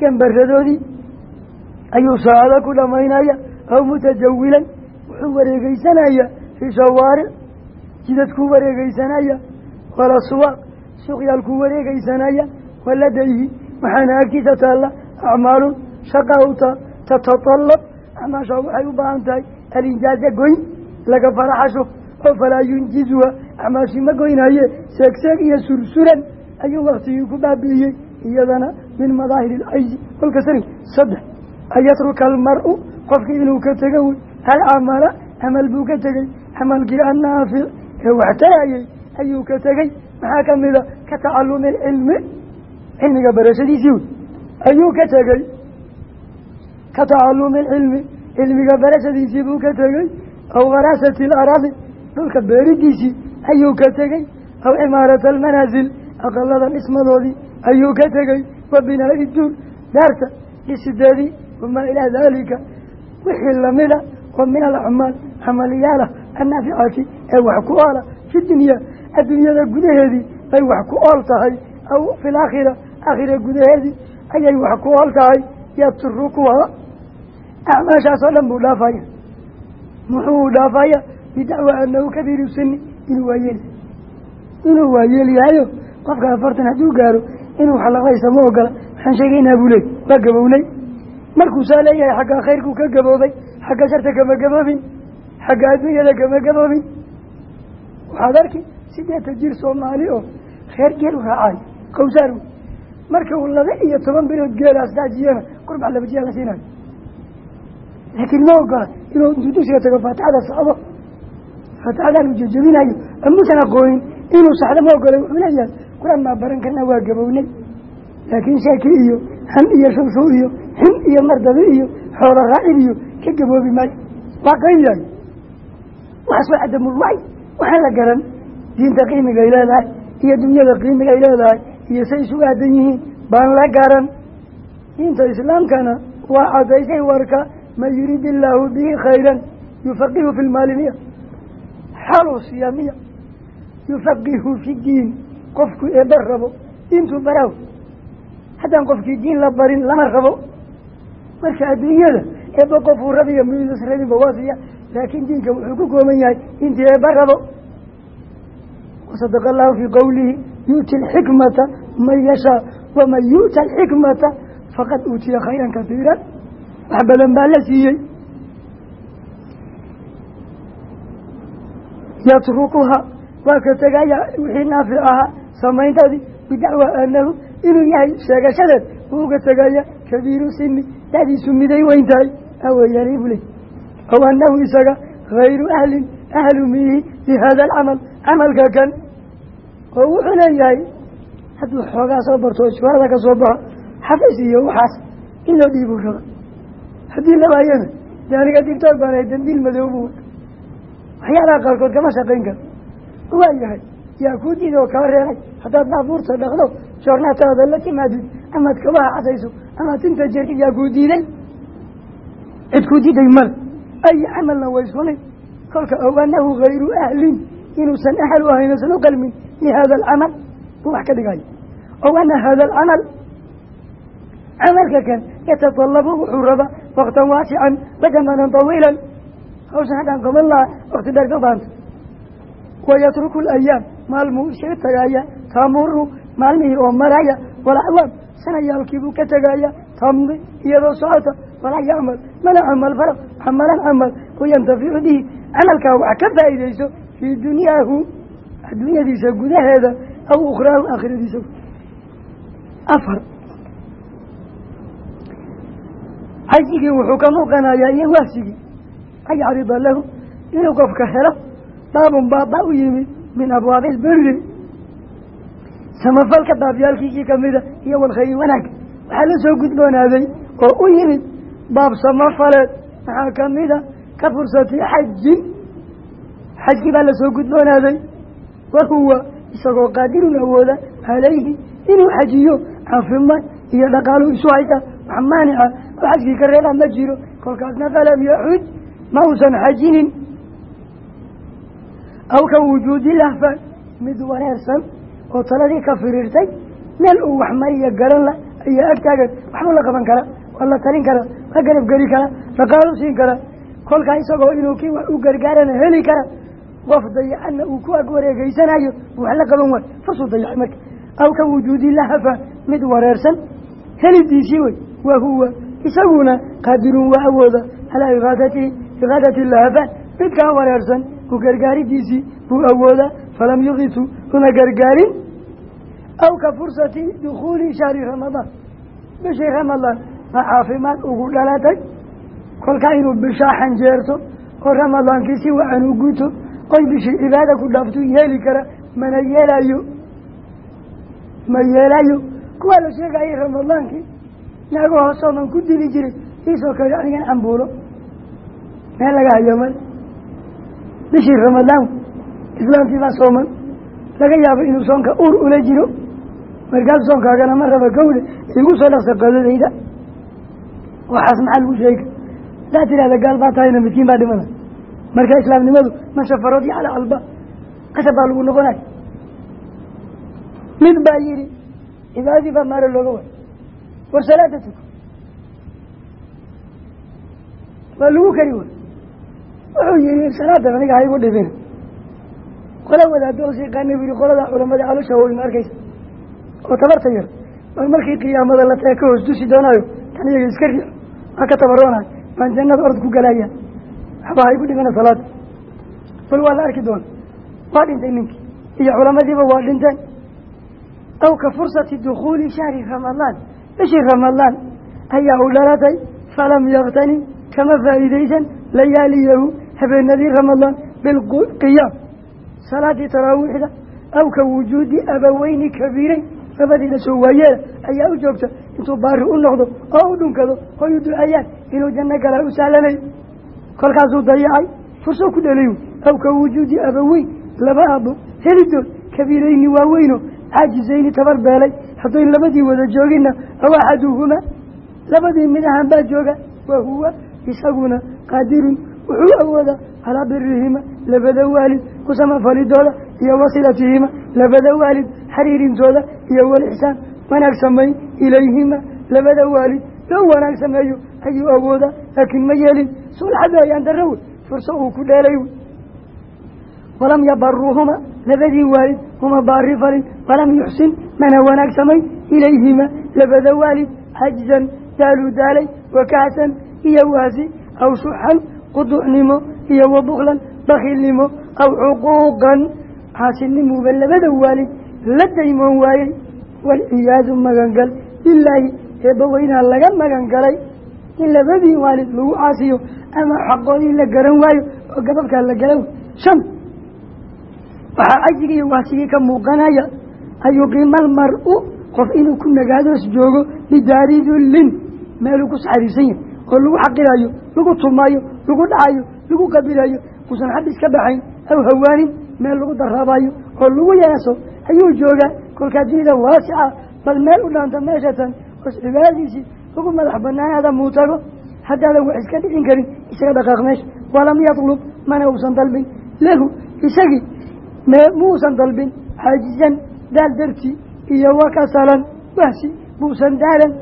gambaradoodii ayuu saacado ku dhamaynaya aw mutajawilan wuxuu wareegeysanaya fii shawaaric jidadkuu wareegeysanaya wala suwaaq suuqyaalkuu wareegeysanaya waladayhi waxaana agtiisa taalla acmaalun shaqa uta tatatalab acmaashaa waxay u baahan tahay alinjaaza goyn laga faraxasho oo falaa yunjizuha acmaashii ma goynaye seegseeg iyo sursuran ayuu waktigii ku baabi'iyey iyadana min madaahiri ilcaysi kolka sari saddex. An yatruka almar-u qofkii inuu ka tego wey hal camala camal buu ka tegey camalkii annaafic ee wax tarayey ayuu ka tegey maxaa ka mida ka tacalumi alcilmi cilmiga barashadiisii wey ayuu ka tegey ka tacalumi alcilmi cilmiga barashadiisii buu ka tegey aw kharaasati alaraadi dhulka beeridiisii ayuu ka tegey aw cimaarata almanaasil aqalada dhismadoodii ayuu ka tegey wa binaa'i duur daarta dhisideedii wamaa ilaa daalika wixii lamida oo min alacmaal camaliyaalah annaaficati ee wax ku oola fi dunya adduunyada gudaheedii bay wax ku ool tahay aw fi laakhira aakhira gudaheedii ayay wax ku ool tahay yatrukuha acmaashaasoo dhan buu dhaafaya. Muxuu dhaafaya? Bidacwa anahu kabiiru inuu waayeel inuu waayeel yahayo qofka afartan hadduu gaaro inuu xalaqaysa ma ogola. Waxaan sheegaynaa buu leey waa gabownay. Markuusaa leeyahay xagga khayrkuu ka gaboobay xagga sharta kama gaboobin xagga adduunyada kama gaboobin. Waxaad arki sideetan jir soomaali oo reer geel u raacayo qawsaar wey marka uu laba iyo toban bilood geelaas daajiyana qurbax laba jiya la siinayo laakiin ma ogola inuu intuu dugsiga tago faatixada socdo. Faatixadan uu jejebinayo amuusan aqoonin inuu saxdo ma ogola wuxuu leeyahay qur'aan maa baran karna waa gabownay. Laakiin sheeki iyo han iyo shawshow iyo xin iyo mardabi iyo xoolo raacib iyo ka gaboobi maayo. Waa qayn yahay. Waxaas waa cadamulwacy waxaan la garan diinta qiimiga ay leedahay iyo dunyada qiimiga ay leedahay iyo say isugu aadan yihiin baan la garan. Diinta islaamkana waa cadaysay warka man yurid illaahu bihi khayran yufaqihu fi lmaali miya xaluu siyaa miya yufaqihu fi qofku eeba rabo diintuu baraw. Haddaan qofkii diin la barin lama rabo. Marka adduunyada eeba qofuu rabiya muyuudas rabinba waa siiya laakiin diinka wuxuu ku kooban yahay intii eeba rabo. Wasadaqa allahu fii qowlihi yu'ti alxikmata man yashaa waman yu'ta alxikmata faqad uutiya khayran katiiran wax badan baa la siiyey. Yatrukuha waa ka tegaya wixii naafic ahaa samayntoodii bidacwa anahu inuu yahay sheegashadeed uu uga tegaya kabiiru sini dadiisu miday weyn tahay aweeyaan ibuley aw anahu isaga hayru ahlin ahlu miihi bi hada alcamal camalka kan. Oo wuxuu leeyahay hadduu xoogaa soo barto iskuolada ka soo baxo xafiis iyo waxaas in loo dhiibuu raba. Haddii la waayana de aniga digtoor baan dambiil madoobu. Waxyaalaha qaarkood kama shaqayn karo. Waa yahay yaa kuu diida oo kala reeray haddaad baabuurta dhaqdo joornaataada la timaadid amaad kabaha casayso amaad tinta jerkid yaa kuu diiday. Cid kuu diiday male ay camalna way sunay kolka ow anahu hayru ahlin inuusan ahal u ahayn usan qalmin li hada alcamal buu wax ka dhigayo ow ana hada alcamal camalka kan yatatallabu wuxuu rabaa waktan waasican wazamanan tawiilan hawshan haddaan qaban lahaa wakti dheer ka baanta. Wayatruku alayaam maalmuu isaga tagaaya tamuru maalmihii oo maraya walacwaam sanayaalkiibuu ka tegaya tamdi iyadoo socota walaa yacmal mana camal falo camalan camal wayantaficu bihi camalkaa wax ka faa'iidayso fii dunyaahu adduunyadiisa gudaheeda aw ukhraahu aakhiradiisa. Afar. Xajigii wuxuu ka muuqanayaa iyo waasigii an yacrida lahu inuu qofka helo baabun baaba u yimid min abwaabi ilbiri samafalka baabyaalkiisii kamida iyo walkhayri wanaag. Waxaa la soo gudboonaaday oo u yimid baab samafaleed maxaa kamida ka fursati xajin xajkii baa la soo gudboonaaday. Wahuwa isagoo qaadirun awooda calayhi inuu xajiyo caafimaad iyo dhaqaalu isu haysta. Wax maanica oo xajkii ka reebaa ma jiro. Kolkaasna falam yaxuj ma uusan xajinin aw ka wujuudi lahfan mid wareersan oo taladii ka firiirtay meel uu wax mariya garan la ayaa ag taagan waxbuu la qaban karaa waa la talin karaa waa garab geli karaa dhaqaalu siin karaa kolkaa isagoo inuu kii wax u gargaarana heli kara qof dayacana uu ku ag wareegeysanayo wax la qaban waayo fursuu dayacay marka. Aw ka wujuudi lahafa mid wareersan helidiisii wey wa huwa. Isaguna qaadirun waa awooda. Calaa ikaadatihi ikaadati lahafaan midkaa wareersan u gargaaridiisii buu awoodaa falam yuqitu uma gargaarin. Aw ka fursati dukhuuli shahri ramadaan bishii ramadaan ma caafimaad ugu dhalatay kolkaa inuu bishaa xanjeerto oo ramadaankii si wacan u guto oy bishii cibaada ku dhaaftu yeeli kara mana yeelayo ma yeelayo kuwaa la sheegayay ramadaankii naago hoosooman ku dili jiray iisoo kale anigan cambuulo meel laga hayo mal bishii ramadaan islaamtii baa sooman. Laga yaabo inuu soonka uur ula jiro. Markaas soonkaagana ma raba gawle igu soo dhaqsa qadadayda. Waxaas maxaa lagu sheega hadaa tidhahda gaal baa tahayna midkiin baa dhimana marka islaamnimadu mashafarood iyo cala alba qasab baa lagu noqonay. Mid baa yidhi cibaadadii baa maaro looga way war salaada tuko. Waa lagu kari way wuxuu yihi salaadan aniga ha igu dhibina qola wadaadoo siiqaana bu yihi qolada culamada calosha weyma arkaysa. Oo tabarta yar. Bal markii qiyaamada la taga ka hoos dusi doonaayo tan iyaga iska riix waa ka tabaroonayo baan jannada orod ku galaya waxba ha igu dhibina salaada bal waa la arki doona waa dhintay ninkii iyo culamadiiba waa dhinteen aw ka fursati dukhuuli shahri ramadaan bishii ramadaan ayaa u dhalatay falam yaktanim kama faa'iidaysan layaaliyahu habeenadii ramadaan bilqiyaam salaadii taraawiixda aw ka wujuudi abaweyni kabiireyn labadii dhasoo waayeela ayaa u joogta intuu baari u noqdo oo u dhunkado oy u duceeyaan inuu janno galaa u sahlanay kolkaasuu dayacay furso ku dheliy aw ka wujuudi abaweyn laba abo helidood kabiireyni waaweyno caajisayni tabar beelay haddayn labadii wada jooginna aw axaduhuma labadii mid ahaan baa jooga wa huwa isaguna qaadirun wuxuu awoodaa calaa birihima labada waalid ku samafalidooda iyo wasilatihima labada waalid xiriirintooda iyo walixsaan wanaag samayn ilayhima labada waalid. Loo wanaag sameeyo ayuu awoodaa laakiin ma yeelin. Sulxada ayaan darro wey furso uu ku dheelay. Walam yabaruuhuma labadii waalid huma baari falin. Walam yuxsin mana wanaag samayn ilayhima labada waalid. Xajzan daaluu daalay wakahsan iyo waasi aw shuxan quducnimo iyo wabuklan bakhilnimo aw cuquuqan. Xaasilnimuuba labada waalid la daymoon waayey walciyaadu magangal. Bilaahi eebbaweynaa laga magan galay in labadii waalid lagu caasiyo ama xaqoodii la garan waayo oo gababkaa la gala shan waxaa cajigii iyo waasigii ka muuqanaya ayuqiima almar-u qof inuu ku nagaadoos joogo bidaari meeluu ku saxariirsan yahay oo lagu xaqirayo lagu tumaayo lagu dhacayo lagu qabilayo uusan xabis ka baxayn aw hawaanin meel lagu daraabayo oo lagu yeeso ayuu joogaa. Kolkaa dunida waasica bal meel u dhaanta meeshatan oos cibaadadiisii ugu madax banaanaada muu tago. Haddaadan wax iska dhicin karin isaga dhaqaaq meesha. Walam yatlub mana uusan dalbin. Lahu isagii muusan dalbin. Xaajisan daal dartii iyo wakasalan wahsi muusan daalan.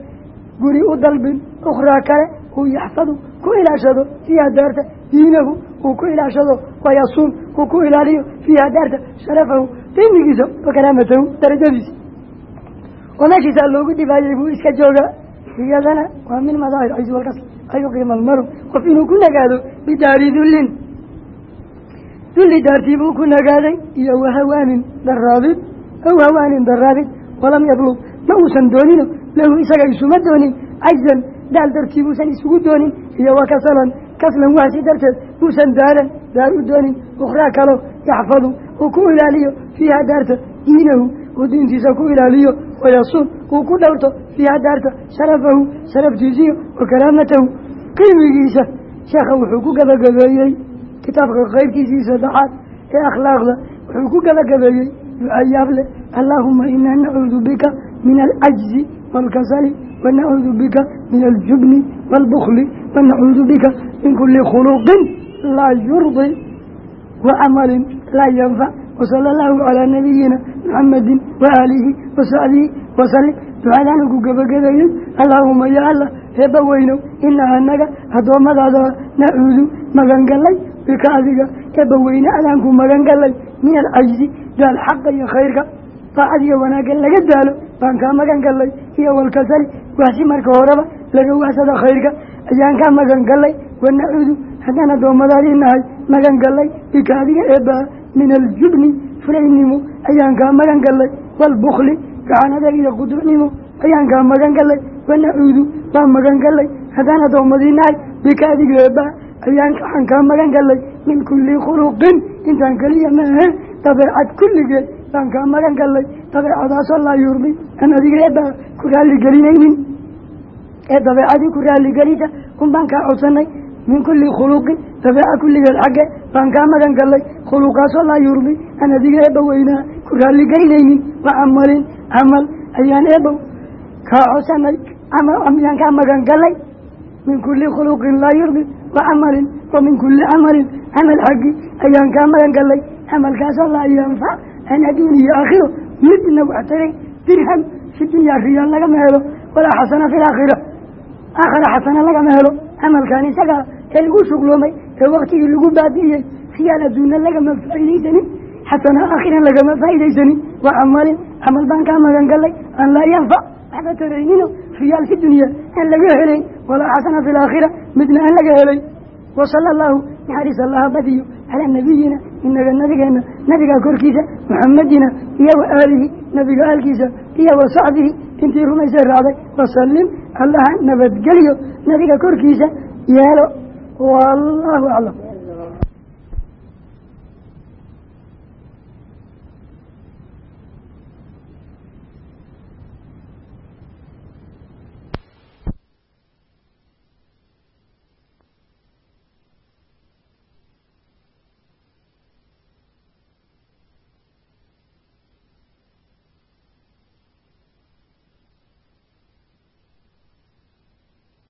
Guri u dalbin ukhraa kale uu yaxfadu ku ilaashado fiiha daarta diinahu uu ku ilaashado wayasuun uu ku ilaaliyo fiiha daarta sharafahu qiimigiisa wa karaamatahu darajadiisa. Oo meeshiisaa loogu dhibaayey buu iska joogaa iyadana waa min madaahir caysuwalkas ayuqiima almaru qof inuu ku nagaado bidaari dullin. Dulli daartii buu ku nagaaday iyo wahawaanin daraabid aw hawaanin daraabid walam yablug ma uusan doonino lahu isaga isuma doonin cajzan daal dartii buusan isugu doonin iyo wa kasalan kaslan wahsi darteed buusan daaran daar u doonin ukhraa kalo yaxfadu uu ku ilaaliyo fiiha daarta diinahu uu diintiisa ku ilaaliyo wayasuun uu ku dhowrto fiiha daarta sharafahu sharaftiisiyo wa karaamatahu qiimigiisa sheekha wuxuu ku gabagabeeyey kitaabka qaybkiisii saddexaad ee akhlaaqda wuxuu ku gabagabeeyey ducayaab leh allaahuma inaa nacuudu bika min alcajzi waalkasali wanacuudu bika min aljubni waalbukli wanacuudu bika min kuli khuluqin laa yurdi wa camalin laa yanfac wasala allahu calaa nabiyina muxamedin waaalihi wasaxbihi wasalim ducadaanu ku gabagabeeyey allaahuma ya allah eebba weynow inaa anaga addoommadaada nacuudu magangallay bika adiga eebba weyne adaanku magangallay min alcajzi daal xaqa iyo daacad iyo wanaagga laga daalo baan kaa magan gallay iyo walkasali waxsi marka horeba laga waxsada khayrka. Ayaan kaa magan gallay wanacuudu haddaan addoommadaadii nahay magan gallay bika adiga eebbaa min aljubni fulaynimo ayaan kaa magan gallay. Waalbukli gacan adeeg iyo quducnimo ayaan kaa magan gallay. Wanacuudu baan magan gallay. Haddaan addoommadii nahay bika adiga eebbaa ayaan waxaan kaa magan gallay. Min kulli khuluqin intaan keliya maahe dabeecad kulligeed baan kaa magan gallay dabeecadaasoo laa yurdi aan adiga eebbaa ku raalligelinaynin ee dabeecadii ku raalligelisa un baan kaa codsanay min kulli khuluqin dabeeca kulligeed xagge baan kaa magan gallay khuluqaasoo laa yurdi aan adiga eebba weynaa ku raalligelinaynin wa camalin camal ayaan eebbow kaa codsanay ayaan kaa magan gallay min kulli khuluqin laa yurdi wa camalin wa min kulli camalin camal xaggi ayaan kaa magan gallay camalkaasoo laa yanfac aan adduun iyo aakhiro midna wax taray dirham fi dunyaa riyaal lagama helo walaa xasana fi laakhira aakhira xasana lagama helo camalkan isagaa ee lagu shugloomay ee waktigii lagu baabi'iyey riyaal adduunna lagama faa'iidaysanin xasana aakhiran lagama faa'iidaysanin wa camalin camal baan kaa magan gallay aan laa yanfac waxba taraynino riyaal fi dunya aan laga helayn walaa xasana fi laakhira midna aan laga helay wasala allahu naxariis allaha badiyo calaa nabiyina inaga nabigeena nabigaa korkiisa muxamedina iyo wa aalihi nabiga aalkiisa iyo wa intii rumaysay raacday wasalim allaha nabadgelyo nabiga korkiisa yeelo. Wallahu aclam